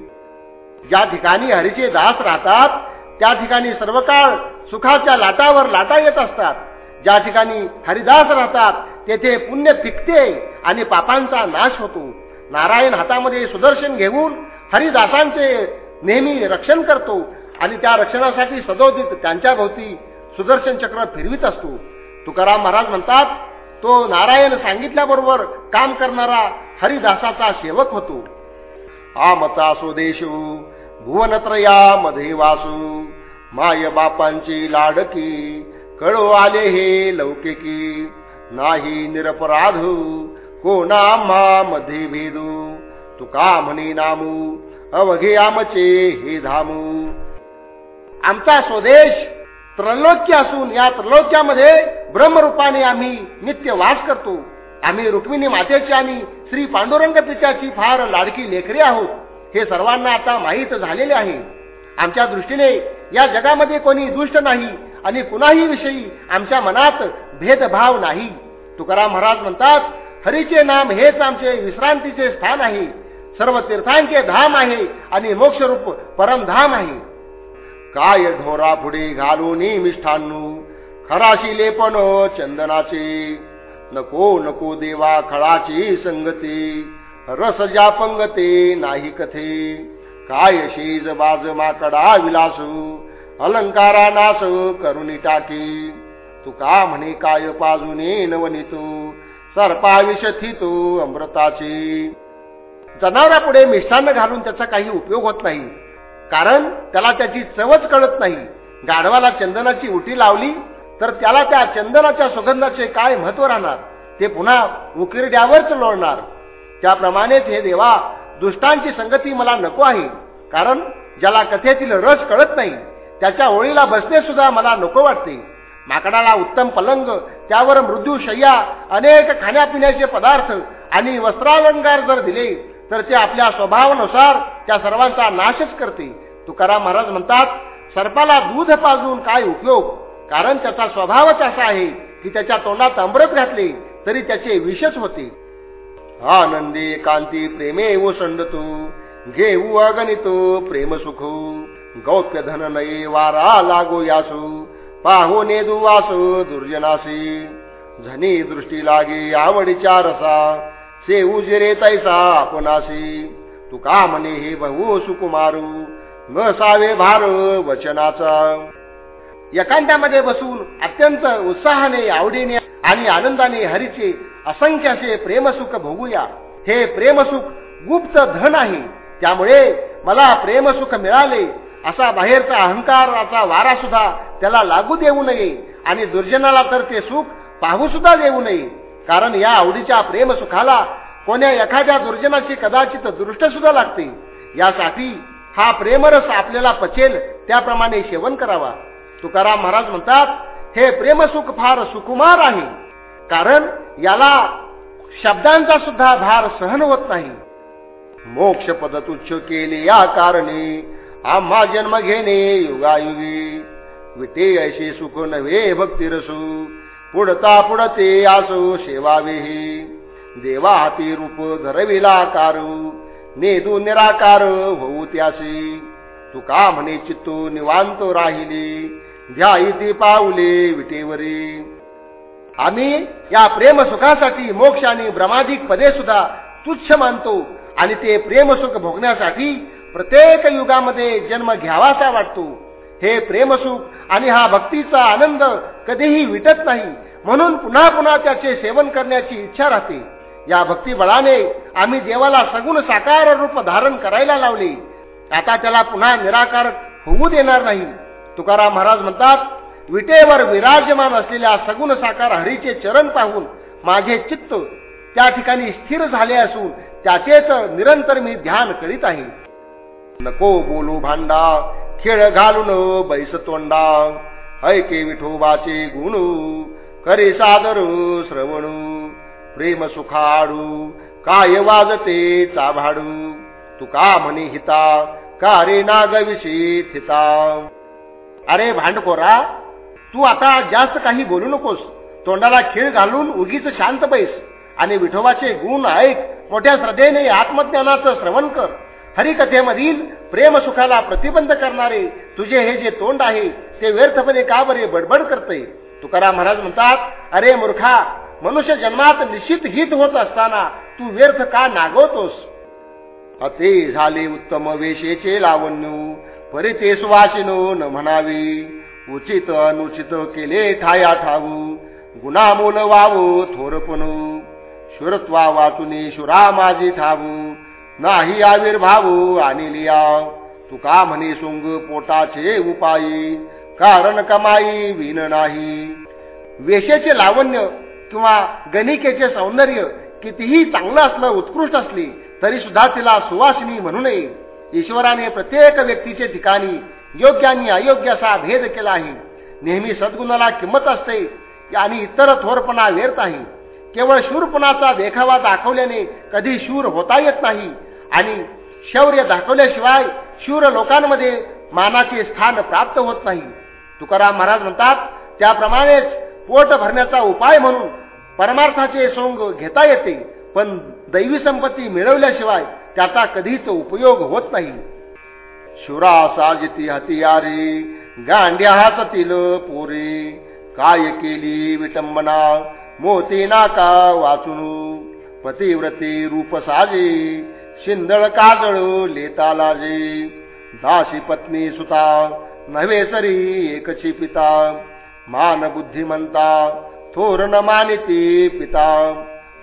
ज्या ठिकाणी हरीचे दास राहतात त्या ठिकाणी सर्व काळ सुखाच्या लाटावर लाटा येत असतात. ज्या ठिकाणी हरिदास राहतात तेथे पुण्य पिकते आणि पापांचा नाश होतो. नारायण हातामध्ये सुदर्शन घेऊन हरिदासांचे नेहमी रक्षण करतो आणि त्या रक्षणासाठी सदोदित त्यांच्या भोवती सुदर्शन चक्र फिरवित असतो. तुकाराम महाराज म्हणतात तो नारायण सांगितल्याबरोबर काम करणारा हरिदासाचा सेवक होतो. आमचा स्वदेशू भुवनत्रया मध्ये वासू. माय बापांची लाडकी कळो आले हे लौकिकी. नाही निरपराध कोणा आम्हा मध्ये भेदू. तुका म्हणे नामू अवघे आमचे हे धामू. आमचा स्वदेश त्रैलोक्य असून या त्रैलोक्यामध्ये ब्रह्मरूपाने आम्ही नित्य वास करतो. आम्ही रुक्मिणी मातेची आणि श्री पांडुरंग पित्याची फार लाडकी लेकरी आहोत. हे सर्वांना आता माहीत झालेले आहे. आमच्या दृष्टीने या जगामध्ये कोणी दुष्ट नाही आणि कुणाही विषयी आमच्या मनात भेदभाव नाही. तुकाराम महाराज म्हणतात हरीचे नाम हेच आमचे विश्रांतीचे स्थान आहे. सर्व तीर्थांचे धाम आहे आणि मोक्षरूप परमधाम आहे. काय ढोरा पुढे घालून मिष्ठांनू खराशी लेपन चंदनाचे. नको नको देवा खळाची संगती. रस ज्या पंगते नाही कथे. काय शेज बाज माकडा विलासू? अलंकारा नास करुणी टाकी. तू का म्हणे काय पाजुने नवनितू? सर्पाविष थितू अमृताची. जनावरापुढे मिष्ठान्न घालून त्याचा काही उपयोग होत नाही. कारण त्याला त्याची चवच कळत नाही. गाढवाला चंदनाची उटी लावली तर त्याला त्या चंदनाच्या सुगंधाचे काय महत्त्व राहणार? ते पुन्हा उकिरड्यावरच लोळणार. त्याप्रमाणेच हे देवा दुष्टांची संगती मला नको आहे कारण ज्याला कथेतील रस कळत नाही त्याच्या ओळीला बसणे सुद्धा मला नको वाटते. माकडाला उत्तम पलंग त्यावर मृत्यू शय्या अनेक खाण्यापिण्याचे पदार्थ आणि वस्त्रालंकार जर दिले तर ते आपल्या स्वभावानुसार त्या सर्वांचा नाशच करते. तुकाराम महाराज म्हणतात सर्पाला दूध पाजून काय उपयोग? कारण त्याचा स्वभावच असा आहे की त्याच्या तोंडात अमृत घातले तरी त्याचे विषच होते. आनंदी कांती प्रेमे ओसंडतो घेऊ अगणितो प्रेम सुख गौप्य धन नये वारा लागो यासू पाहो ने दुवासो दुर्जनासी झनी दृष्टी लागे आवडीच्या रसा से उजिरे तैसा आपणासी तू का म्हणे हे बहु सुकुमारू। नसावे भार वचनाचा। एकांतामध्ये बसून अत्यंत उत्साहाने आवडीने आणि आनंदाने हरीचे असंख्य असे प्रेमसुख भोगूया. हे प्रेमसुख गुप्त धन आहे. त्यामुळे मला प्रेमसुख मिळाले असा बाहेरचा अहंकाराचा वारा सुद्धा त्याला लागू देऊ नये आणि दुर्जनाला तर ते सुख पाहू सुद्धा देऊ नये. कारण या आवडीच्या प्रेमसुखाला कोण्या एखाद्या दुर्जनाची कदाचित दृष्ट सुद्धा लागते. यासाठी हा प्रेमरस आपल्याला पचेल त्याप्रमाणे सेवन करावा. तुकाराम महाराज म्हणतात हे प्रेमसुख फार सुकुमार आहे कारण याला शब्दांचा सुद्धा भार सहन होत नाही. मोक्ष पद तुच्छ केले या कारणे आम्हा जन्म घेणे युगायुगी. विटे ऐशी सुख नव्हे भक्तिरसू पुढता पुढते आसो सेवावेही. देवा हाती रूप धरविला कारू नेदू निराकार होऊ त्यासी. तुका म्हणे चित्तू निवांत राहिली ध्याई पावले विटेवरी. आम्ही या प्रेम सुखासाठी मोक्ष आणि ब्रमादिक पदे सुद्धा तुच्छ मानतो आणि ते प्रेमसुख भोगण्यासाठी प्रत्येक युगामध्ये जन्म घ्यावासा वाटतो. हे प्रेमसुख आणि हा भक्तीचा आनंद कधीही विटत नाही म्हणून पुन्हा पुन्हा त्याचे सेवन करण्याची इच्छा राहते. या भक्तिबळाने आम्ही देवाला सगुण साकार रूप धारण करायला लावले. आता त्याला पुन्हा निराकार होऊ देणार नाही. तुकाराम महाराज म्हणतात विटेवर विराजमान असलेल्या सगुण साकार हरीचे चरण पाहून माझे चित्त त्या ठिकाणी स्थिर झाले असून त्याचेच निरंतर मी ध्यान करीत आहे. नको बोलू भांडा खेळ घालून बैस तोंडा. ऐके विठोबाचे गुण करे सादर श्रवणू. प्रेम सुखाडू काय वाजते चाभाडू? तुका म्हणी हिता का रे नागविषी थिता अरे भांडखोरा तू आता जास्त काही बोलू नकोस. तोंडाला खीळ घालून उगीच शांत बैस आणि विठोबाचे गुण ऐक मोठ्या श्रद्धेने आत्मज्ञानाचं श्रवण कर. हरिकथेमधील प्रेम सुखाला प्रतिबंध करणारे तुझे हे जे तोंड आहे ते व्यर्थपणे का बरे बडबड करते तुकाराम महाराज म्हणतात अरे मूर्खा मनुष्य जन्मात निश्चित हित होत असताना तू व्यर्थ का नागवतोस? अते झाले उत्तम वेशेचे लावण्य परिते सुवासिनो न म्हणावी. उचित अनुचित केले ठाया ठावू गुणामूल वावू थोरपणू. शुरत्वा वाचुनी शुरा माझी ठावू नाही आविर्भावू आणि लिया तुका म्हणे सोंग पोटाचे उपायी? कारण कमाई विन नाही. वेशेचे लावण्य किंवा गणिकेचे सौंदर्य कितीही चांगलं असलं उत्कृष्ट असले तरी सुद्धा तिला सुवासिनी म्हणू नये. ईश्वराने प्रत्येक व्यक्तीचे ठिकाणी योग्य आणि अयोग्य असा भेद केला आहे. नेहमी सद्गुणाला किंमत असते आणि इतर थोरपणा व्यर्थ आहे. केवळ शूरपणाचा देखावा दाखवल्याने कधी शूर होता येत नाही आणि शौर्य दाखवल्याशिवाय शूर लोकांमध्ये मानाचे स्थान प्राप्त होत नाही. तुकाराम महाराज म्हणतात त्याप्रमाणेच पोट भरण्याचा उपाय म्हणून परमार्थाचे सोंग घेता येते पण दैवी संपत्ती मिळवल्याशिवाय त्याचा कधीच उपयोग होत नाही. शुरा साजिती हतियारी गांड्या हातातील पोरे काय केली विटंबना मोती नाका वाचून पतिव्रती रूप साजे शिंदळ काजळ लेता लाजे दासी पत्नी सुता नव्हे सरी एकची पिता मान बुद्धिमंता थोर न मानिते पिता.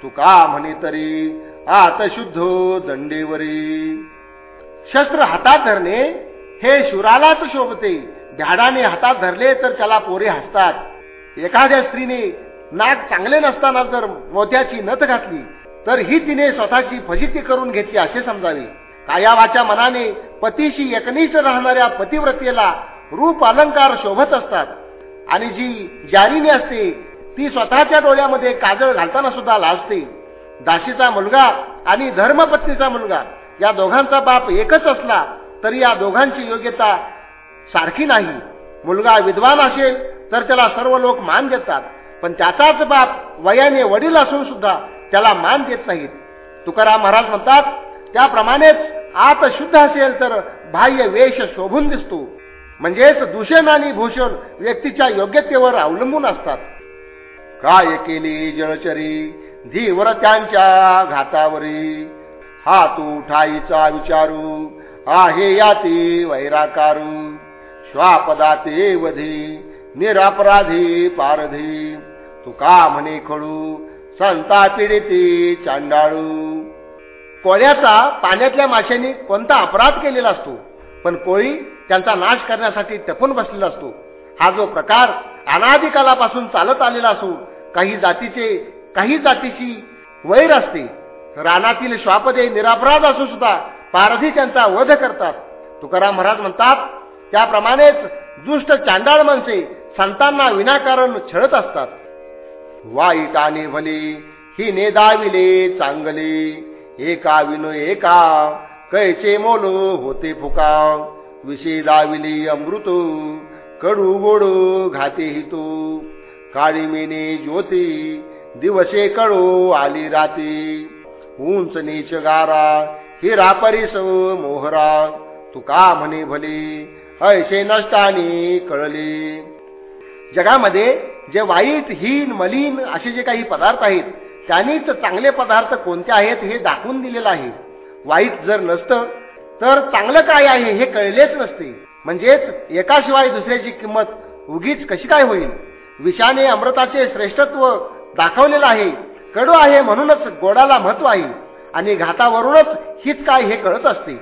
तुका म्हणे तरी? आत शुद्ध दंडेवरी. शस्त्र हातात धरणे हे शुरालाच शोभते. झाडाने हातात धरले तर त्याला पोरे हसतात. एखाद्या स्त्रीने नाक चांगले नसताना जर मोत्याची नथ घातली तर ही तिने स्वतःची फजिती करून घेतली असे समजावे. कायावाच्या मनाने पतीशी एकनीच राहणाऱ्या पतिव्रतेला रूप अलंकार शोभत असतात. आणि जी जारीने असते ती स्वतःच्या डोळ्यामध्ये काजळ घालताना सुद्धा लाजते. दाशीचा मुलगा आणि धर्मपत्नीचा मुलगा या दोघांचा बाप एकच असला तरी या दोघांची योग्यता सारखी नाही. मुलगा विद्वान असेल तर त्याला सर्व लोक मान देतात पण त्याचाच बाप वयाने वडील असून सुद्धा त्याला मान देत नाहीत. तुकाराम महाराज म्हणतात त्याप्रमाणेच आत शुद्ध असेल तर बाह्य वेश शोभून दिसतो. म्हणजेच दूषण आणि भूषण व्यक्तीच्या योग्यतेवर अवलंबून असतात. काय केली जळचरी धीवर त्यांच्या घातावरी हा तू ठाईचा विचारू आहे याती वैराकारू. श्वापदाते वधी निरापराधी पारधी. तुका म्हणे खडू संता पिढीती चांडाळू. कोळ्याचा पाण्यातल्या माशांनी कोणता अपराध केलेला असतो? पण कोळी त्यांचा नाश करण्यासाठी टपून बसलेला असतो. हा जो प्रकार अनादिकालापासून चालत आलेला असून काही जातीचे काही जातीची वैर असते. रानातील श्वापदे निरापराध असून सुद्धा पारधी त्यांचा वध करतात. तुकाराम महाराज म्हणतात त्याप्रमाणेच दुष्ट चांडाळ माणसे संतांना विनाकारण छळत असतात. वाईट आणि भले ही नेदाविले चांगले. एका विनो एका कैचे मोल होते फुका. विषे दाविले अमृत कडू गोड घाती तू. काळी मेने ज्योती दिवसे कळो आली राती. उंच नीच गारा हिरा परिस मोहरा. तुका म्हणे भले ऐसे नसतानी कळले. जगामध्ये जे वाईट हीन मलिन असे जे काही पदार्थ आहेत त्यांनीच चांगले पदार्थ कोणते आहेत हे दाखवून दिलेलं आहे. वाईट जर नसतं तर चांगलं काय आहे हे कळलेच नसते. म्हणजेच एकाशिवाय दुसऱ्याची किंमत उगीच कशी काय होईल? विषाने अमृताचे श्रेष्ठत्व दाखवलेलं आहे कडू आहे म्हणूनच गोडाला महत्त्व आहे आणि घातावरूनच हीच काय हे कळत असते.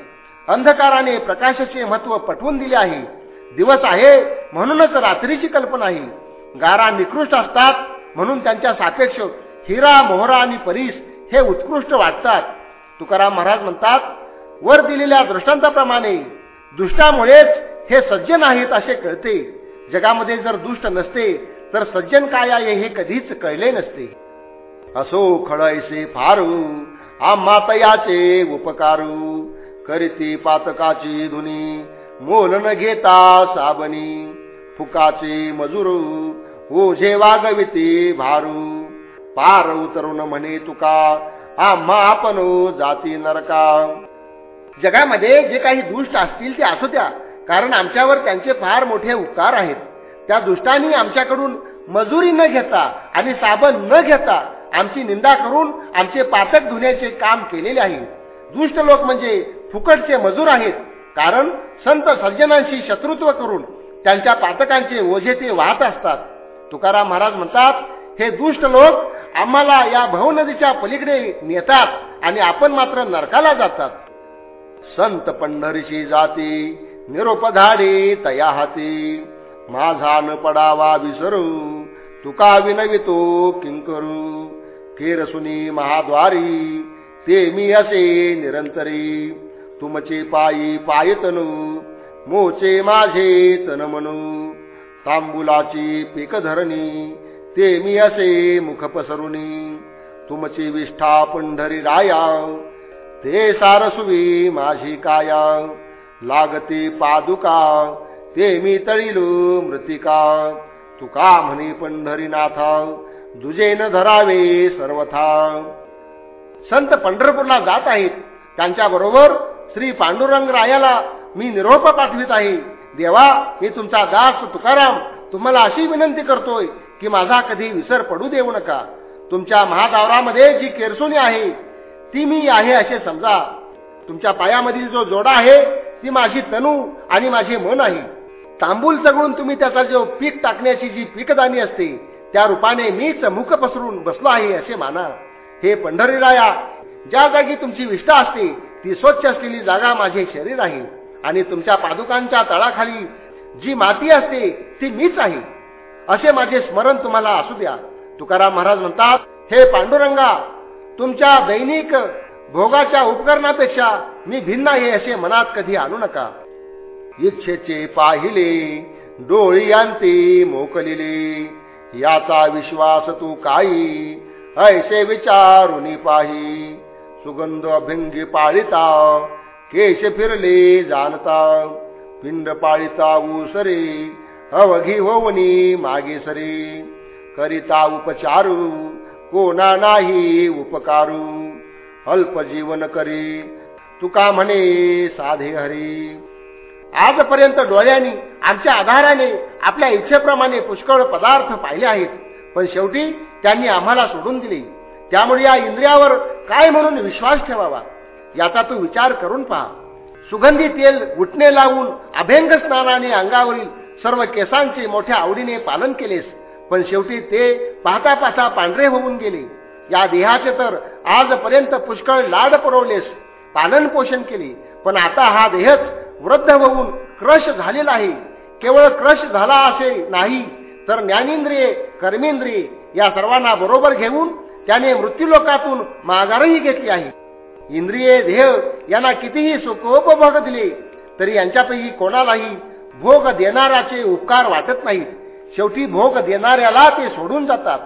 अंधकाराने प्रकाशाचे महत्त्व पटवून दिले आहे. दिवस आहे म्हणूनच रात्रीची कल्पना आहे. गारा निकृष्ट असतात म्हणून त्यांच्या सापेक्ष हिरा मोहरा आणि परीस हे उत्कृष्ट वाटतात. तुकाराम महाराज म्हणतात वर दिलेल्या दृष्टांताप्रमाणे दुष्टामुळेच हे सज्जन आहेत असे कळते. जगामध्ये जर दुष्ट नसते तर सज्जन काय आहे हे कधीच कळले नसते. असो खळैसे फारू आम्हा तयाचे उपकारू. करीती पातकाची धुनी मोल न घेता साबनी फुकाचे मजूर ओझे वागविते भारू. पार उतरून म्हणे तुका आम्हा आपण जाती नरका. जगामध्ये जे काही दुष्ट असतील ते असू द्या. कारण आमच्यावर त्यांचे फार मोठे उपकार आहेत. त्या दुष्टांनी आमच्याकडून मजुरी न घेता आणि साबण न घेता आमची निंदा करून आमचे पातक धुण्याचे काम केलेले आहे. दुष्ट लोक म्हणजे फुकटचे मजूर आहेत. कारण संत सज्जनांशी शत्रुत्व करून त्यांच्या पातकांचे ओझे ते वाहत असतात. तुकाराम महाराज म्हणतात हे दुष्ट लोक आम्हाला या भव नदीच्या पलीकडे नेतात आणि आपण मात्र नरकाला जातात. संत पंढरीची जाती. निरुपधाडे तया हाती माझा न पडावा विसरू तुका विनवितो किंकरू. केरसुनी महाद्वारी ते मी असे निरंतरी. तुमचे पायी पायतनु मोचे माझे तन म्हणू तांबुलाची पीक धरणी ते मी असे मुख पसरुनी. तुमची विष्ठा पंढरी राया ते सारसुवी माझी काया. लागते पादुका ते मी तळिलो मृतिका. तुका म्हणे पंढरीनाथा दुजेन धरावे सर्वथा. संत पंढरपूरला जात आहेत. त्यांच्या बरोबर श्री पांडुरंग रायाला मी निरोप पाठवित आहे. देवा मी तुमचा दास तुकाराम तुम्हाला अशी विनंती करतोय की माझा कधी विसर पडू देऊ नका. तुमच्या महादावरामध्ये जी केरसोनी आहे ती मी आहे असे समजा. तुमच्या पायामधील जो जोडा आहे ती माझी तनू आणि माझे मन आहे. तांबूल चघळून तुम्ही त्याचा जो पीक टाकण्याची जी पीकदानी असते त्या रूपाने मीच मुख पसरून बसलो आहे असे माना. हे पंढरीराया ज्या जागी तुमची विष्ठा असते ती स्वच्छ असलेली जागा माझे शरीर आहे आणि तुमच्या पादुकांच्या तळाखाली जी माती असते ती मीच आहे. असे माझे स्मरण तुम्हाला असू द्या. तुकाराम महाराज म्हणतात हे पांडुरंगा तुमच्या दैनिक भोगाच्या उपकरणापेक्षा मी भिन्न आहे असे मनात कधी आणू नका. इच्छेचे पाहिले डोळी आणते मोकलिले. याचा विश्वास तू काही ऐसे विचारुनी पाही. सुगंध अभिंगी पाळिता केश फिरले जाणता. पिंड पाळिता उसरे अवघी होवनी मागे सरे. करिता उपचारू कोणा नाही उपकारू. अल्प जीवन करी. तुका म्हणे साधे हरी. आजपर्यंत डोळ्यांनी आमच्या आधाराने आपल्या इच्छेप्रमाणे पुष्कळ पदार्थ पाहिले आहेत. पण शेवटी त्यांनी आम्हाला सोडून दिले. त्यामुळे या इंद्रियावर काय म्हणून विश्वास ठेवावा? याचा तू विचार करून पहा. सुगंधी तेल उठणे लावून अभ्यंग स्नानाने अंगावरील सर्व केसांचे मोठ्या आवडीने पालन केलेस. पण शेवटी ते पाहता पाहता पांढरे होऊन गेले. या देहाचे तर आजपर्यंत पुष्कळ लाड पुरवलेस पालन पोषण केले पण आता हा देहच वृद्ध होऊन क्रश झालेला आहे. केवळ क्रश झाला असे नाही तर ज्ञानेंद्रिये कर्मेंद्रिये या सर्वांना बरोबर घेऊन त्याने मृत्यूलोकातून माघारही घेतली आहे. इंद्रिये देह यांना कितीही सुखोपभोग दिले तरी यांच्यापैकी कोणालाही भोग देणाऱ्याचे उपकार वाटत नाहीत. शेवटी भोग देणाऱ्याला ते सोडून जातात.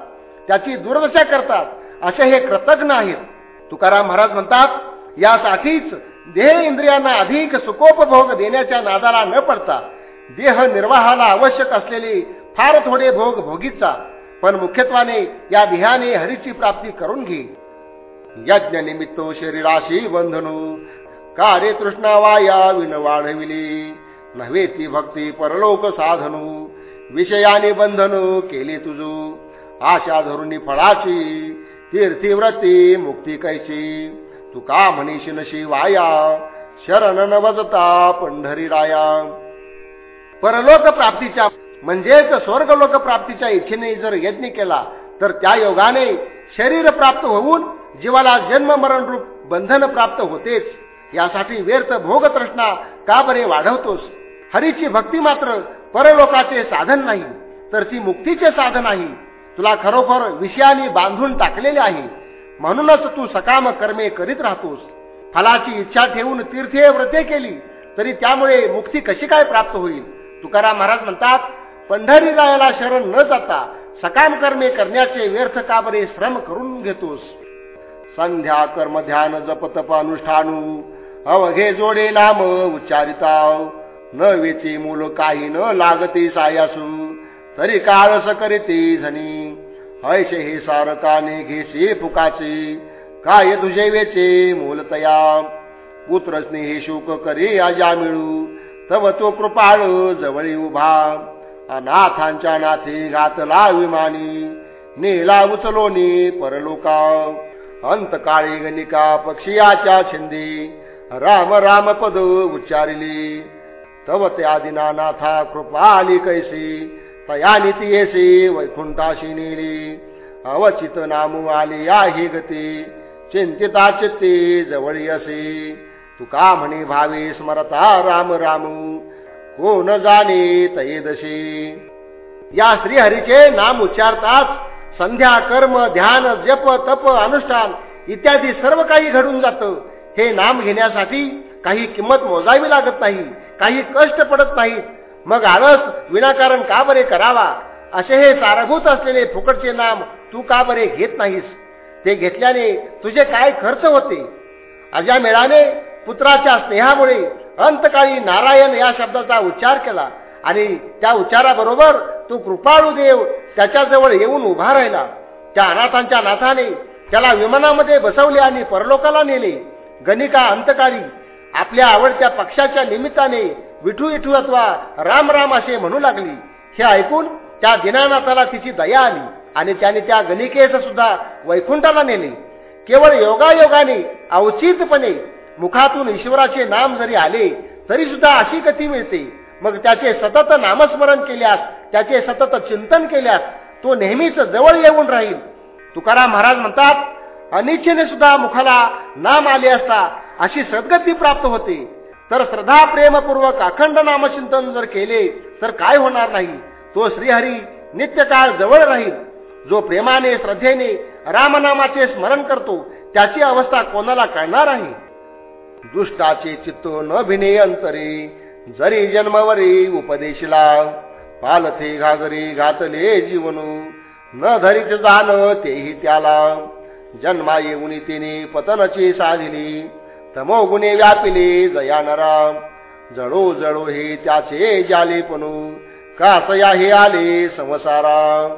त्याची दुर्दशा करतात. असे हे कृतज्ञ आहेत तुकाराम महाराज म्हणतात यासाठीच देह इंद्रियांना अधिक सुखोपभोग देण्याच्या नादाला न पडता देह निर्वाहाला आवश्यक असलेले फार थोडे भोग भोगीचा पण मुख्यत्वाने या देहाने हरीची प्राप्ती करून घे. यज्ञ निमित्त शरीराशी बंधनू कार्य तृष्णा वाया विन वाढविली. नव्हे ती भक्ती परलोक साधनू विषयाने बंधन केले तुझू. आशा धरुणी फळाची तीर्थीव्रती मुक्ती कैची तुका म्हणीशी नशी वाया शरण न वजता पंढरी राया परलोक प्राप्तीच्या म्हणजेच स्वर्गलोक प्राप्तीच्या इच्छेने जर यज्ञ केला तर त्या योगाने शरीर प्राप्त होऊन जीवाला जन्म मरण रूप बंधन प्राप्त होतेच. यासाठी व्यर्थ भोग तृष्णा का बरे वाढवतोस? हरीची भक्ती मात्र परलोकाचे साधन नाही तर ती मुक्तीचे साधन आहे. तुला खरोखर विषयाने बांधून टाकलेले आहे. म्हणूनच तू सकाम कर्मे करीत राहतोस. फलाची इच्छा ठेवून तीर्थे व्रते केली तरी त्यामुळे मुक्ती कशी काय प्राप्त होईल? तुकाराम महाराज म्हणतात पंढरी जायला शरण न जाता सकाम कर्मे करण्याचे व्यर्थ का बरे श्रम करून घेतोस. संध्या कर्म ध्यान जप तप अनुष्ठानू अवघे जोडे नाम उच्चारिता न वेचे मूल काही न लागते सायासू. तरी काळस करीते धनी हैसे हे सारकाने घेसे फुकाचे. काय तुझे वेचे मूलतया पुत्र हे शोक करे आजा मिळू. तव तो कृपाळ जवळी उभा. अनाथांच्या नाथे घातला विमानी नेला उचलोनी परलोका. अंत काळी गणिका पक्षियाच्या शिंदे राम राम पद उच्चारिली. तव त्या दिनानाथा कृपा आली कैसी. तया निती वैकुंठाशी नेली अवचित नामू आली आहे गती चिंतिता चित्ते जवळी असे तुका म्हणे भावे स्मरता राम रामू कोण जाणे तयेदशी या श्रीहरीचे नाम उच्चारताच संध्या कर्म ध्यान जप तप अनुष्ठान इत्यादी सर्व काही घडून जातं. हे नाम घेण्यासाठी काही किंमत मोजावी लागत नाही काही कष्ट पडत नाहीत. मग आळस विनाकारण का बरे करावा? असे हे सारभूत असलेले फुकटचे नाम तू का बरे घेत नाहीस? ते घेतल्याने तुझे काय खर्च होते? अजा मेळाने पुत्राच्या स्नेहामुळे अंतकाळी नारायण या शब्दाचा उच्चार केला आणि त्या उच्चाराबरोबर तू कृपाळू देव त्याच्याजवळ येऊन उभा राहिला. त्या अनाथांच्या नाथाने त्याला विमानामध्ये बसवले आणि परलोकाला नेले. गणिका अंतकाळी आपल्या आवडत्या पक्षाच्या निमित्ताने विठू विठू अथवा राम राम असे म्हणू लागली. हे ऐकून त्या दिनानाथाला तिची दया आली आणि त्याने त्या गलिकेस सुद्धा वैकुंठाला नेले. केवळ योगायोगाने अवचितपणे मुखातून ईश्वराचे नाम जरी आले तरी सुद्धा अशी गती मिळते. मग त्याचे सतत नामस्मरण केल्यास त्याचे सतत चिंतन केल्यास तो नेहमीच जवळ येऊन राहील. तुकाराम महाराज म्हणतात अनिच्छेने सुद्धा मुखाला नाम आले असता अशी सद्गती प्राप्त होते. तर श्रद्धा प्रेमपूर्वक अखंड नामचिंतन जर केले तर काय होणार नाही? तो श्रीहरी नित्यकाळ जवळ राहील. जो प्रेमाने श्रद्धेने रामनामाचे स्मरण करतो त्याची अवस्था कोणाला कळणार आहे? दुष्टाचे चित्त न भिने अंतरे जरी जन्मवरी उपदेशला. पालथे घागरी घातले जीवनू न धरीत जाण तेही त्याला. जन्मा येऊन तिने पतनची साधिली. तमोगुणे व्यापिले जयानरा. जळो जळो हे त्याचे जाले पणू कासया हे आले समसाराम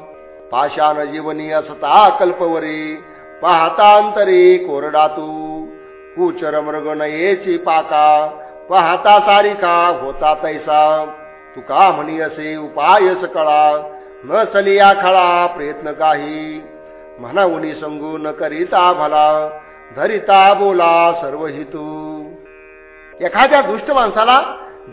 पाषाण जीवनी असता कल्पवरी पाहता अंतरे कोरडा तू कुचर मृग नयेची पाका पाहता सारिका होता तैसा. तुका म्हणी असे उपाय सकळा न चलिया खळा प्रयत्न काही. म्हणून संगू न करीता भला. धरिता बोला सर्व हितू एखाद्या दुष्ट माणसाला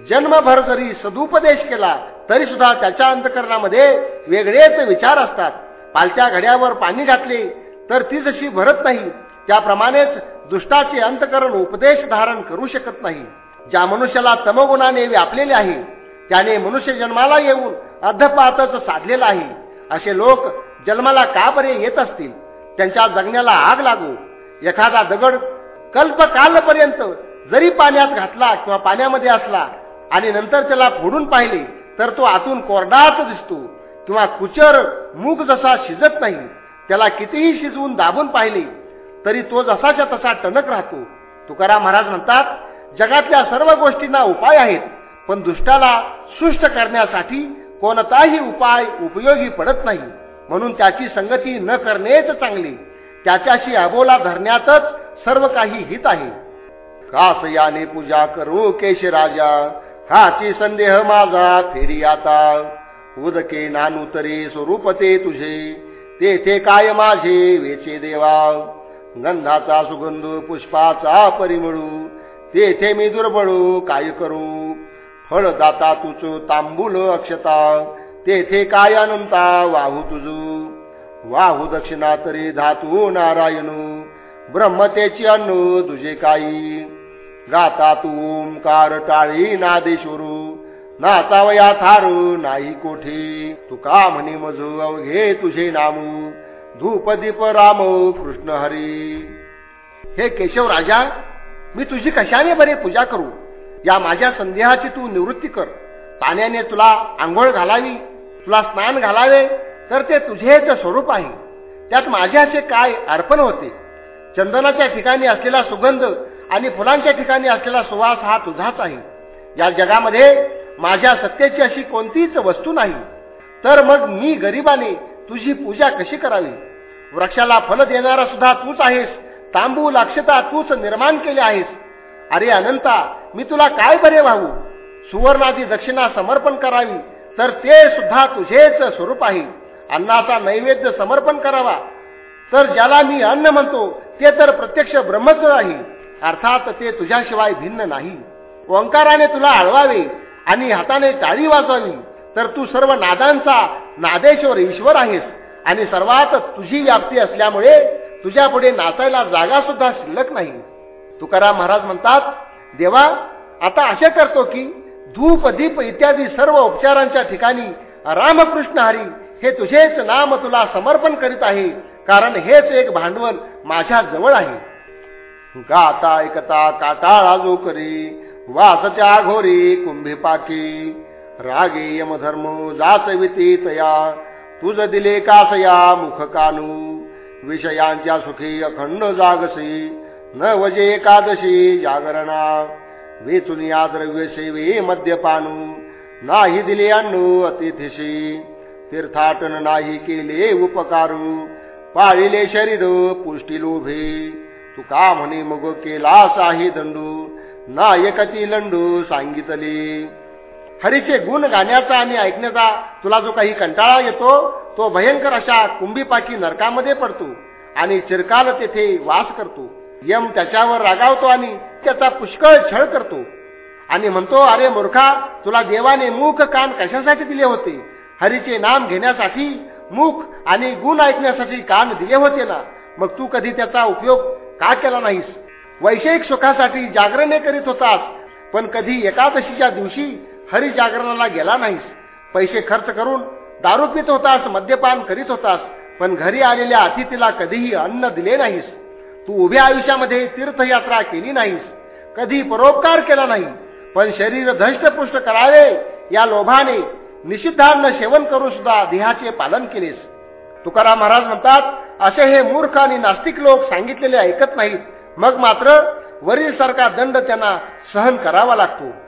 जन्मभर जरी सदुपदेश केला तरी सुद्धा त्याच्या अंतकरणामध्ये वेगळेच विचार असतात. पालच्या घड्यावर पाणी घातले तर ती जशी भरत नाही त्याप्रमाणेच दुष्टाचे अंतकरण उपदेश धारण करू शकत नाही. ज्या मनुष्याला तमगुणाने व्यापलेले आहे त्याने मनुष्य जन्माला येऊन अर्धपातच साधलेला आहे. असे लोक जन्माला का बरे येत असतील? त्यांच्या जगण्याला आग लागू एखादा दगड कल्पकालपर्यंत जरी पाण्यात घातला किंवा पाण्यामध्ये असला आणि नंतर त्याला फोडून पाहिले तर तो आतून कोरडाच दिसतो किंवा कुचर मूग जसा शिजत नाही त्याला कितीही शिजवून दाबून पाहिले तरी तो जसाच्या तसा टणक राहतो. तुकाराम महाराज म्हणतात जगातल्या सर्व गोष्टींना उपाय आहेत पण दुष्टाला सुष्ट करण्यासाठी कोणताही उपाय उपयोगी पडत नाही. म्हणून त्याची संगती न करणेच चांगली. त्याच्याशी अबोला धरण्यातच सर्व काही हित आहे. कास याने पूजा करू केश राजा हाची संदेह माझा फेरी आता. उदके नानू तरी स्वरूप ते तुझे. तेथे काय माझे वेचे देवा. गंधाचा सुगंध पुष्पाचा परिमळू. तेथे मी दुर्बळू काय करू? फळदाता तुझ तांबूल अक्षता. तेथे काय अनंता वाहू तुझू? वाहू दक्षिणा तरी धातू नारायणू ब्रह्मतेची अन्न तुझे काही. गाता तू ओंकार टाळी नादेश्वरू नाचावया थारू नाही कोठे. तुका म्हणे मज अवघे तुझे नामू. धूप दीप राम कृष्ण हरी. हे केशव राजा मी तुझी कशाने बरे पूजा करू? या माझ्या संदेहाची तू निवृत्ती कर. पाण्याने तुला आंघोळ घालावी तुला स्नान घालावे तर ते तुझेच स्वरूप आहे. त्यात माझ्याचे काय अर्पण होते? चंदनाच्या ठिकाणी असलेला सुगंध आणि फुलांच्या ठिकाणी असलेला सुवास हा तुझाच आहे. या जगामध्ये माझ्या सत्तेची अशी कोणतीच वस्तू नाही. तर मग मी गरिबाने तुझी पूजा कशी करावी? वृक्षाला फल देणारा सुद्धा तूच आहेस. तांबू लाक्षता तूच निर्माण केले आहेस. अरे अनंता मी तुला काय बरे व्हावू सुवर्णादी दक्षिणा समर्पण करावी तर ते सुद्धा तुझेच स्वरूप आहे. अन्नाचा नैवेद्य समर्पण करावा. तर ज्याला मी अन्न म्हणतो ते तर प्रत्यक्ष ब्रह्मच आहे. अर्थात ते तुझ्याशिवाय भिन्न नाही. ओंकाराने तुला आळवावे आणि हाताने टाळी वाजवावी. तर तू सर्व नादांचा नादेश्वर ईश्वर आहेस आणि सर्वात तुझी व्याप्ती असल्यामुळे तुझ्या पुढे नाचायला जागा सुद्धा शिल्लक नाही. तुकाराम महाराज म्हणतात देवा आता असे करतो की धूप दीप इत्यादी सर्व उपचारांच्या ठिकाणी रामकृष्ण हरी हे तुझेच नाम तुला समर्पण करीत आहे. कारण हेच एक भांडवल माझ्या जवळ आहे. गाता ऐकता काटाळा जो करी वासच्या घोरी कुंभी पाकी रागे यमधर्म जाचविती तया. तुझ दिले कासया मुख कानू. विषयांच्या सुखी अखंड जागसी. न वजे एकादशी जागरणा. वेचुनिया द्रव्य सेवे मद्यपानू. नाही दिले अन्नू अतिथिशी. तीर्थाटन नाही केले उपकारू. पाळिले शरीर पुष्टी लोभे का म्हणे मग केला साही दंडू. नायकती लंडू सांगितले. हरीचे गुण गाण्याचा आणि ऐकण्याचा तुला जो काही कंटाळा येतो तो भयंकर अशा कुंभीपाकी नरकामध्ये पडतो आणि चिरकाल तेथे वास करतो. यम त्याच्यावर रागावतो आणि त्याचा पुष्कळ छळ करतो. आणि म्हणतो अरे मूर्खा तुला देवाने मुख कान कशासाठी दिले होते? हरीचे नाम घेण्यासाठी मुख आणि गुण ऐकण्यासाठी कान दिले होते ना मग तू कधी त्याचा उपयोग का केला नाहीस? वैषयिक सुखासाठी जागरणे करीत होतास पण कधी एकादशीच्या दिवशी हरी जागरणाला गेला नाहीस. पैसे खर्च करून दारू पित होतास मद्यपान करीत होतास पण घरी आलेल्या अतिथीला कधीही अन्न दिले नाहीस. तू उभ्या आयुष्यामध्ये तीर्थयात्रा केली नाहीस. कधी परोपकार केला नाही. पण शरीर धष्टपुष्ट करावे या लोभाने निषिद्धान्न सेवन करून सुद्धा देहाचे पालन केलेस. तुकाराम महाराज म्हणतात असे हे मूर्ख आणि नास्तिक लोक सांगितलेले ऐकत नाहीत. मग मात्र वरील सारखा दंड त्यांना सहन करावा लागतो.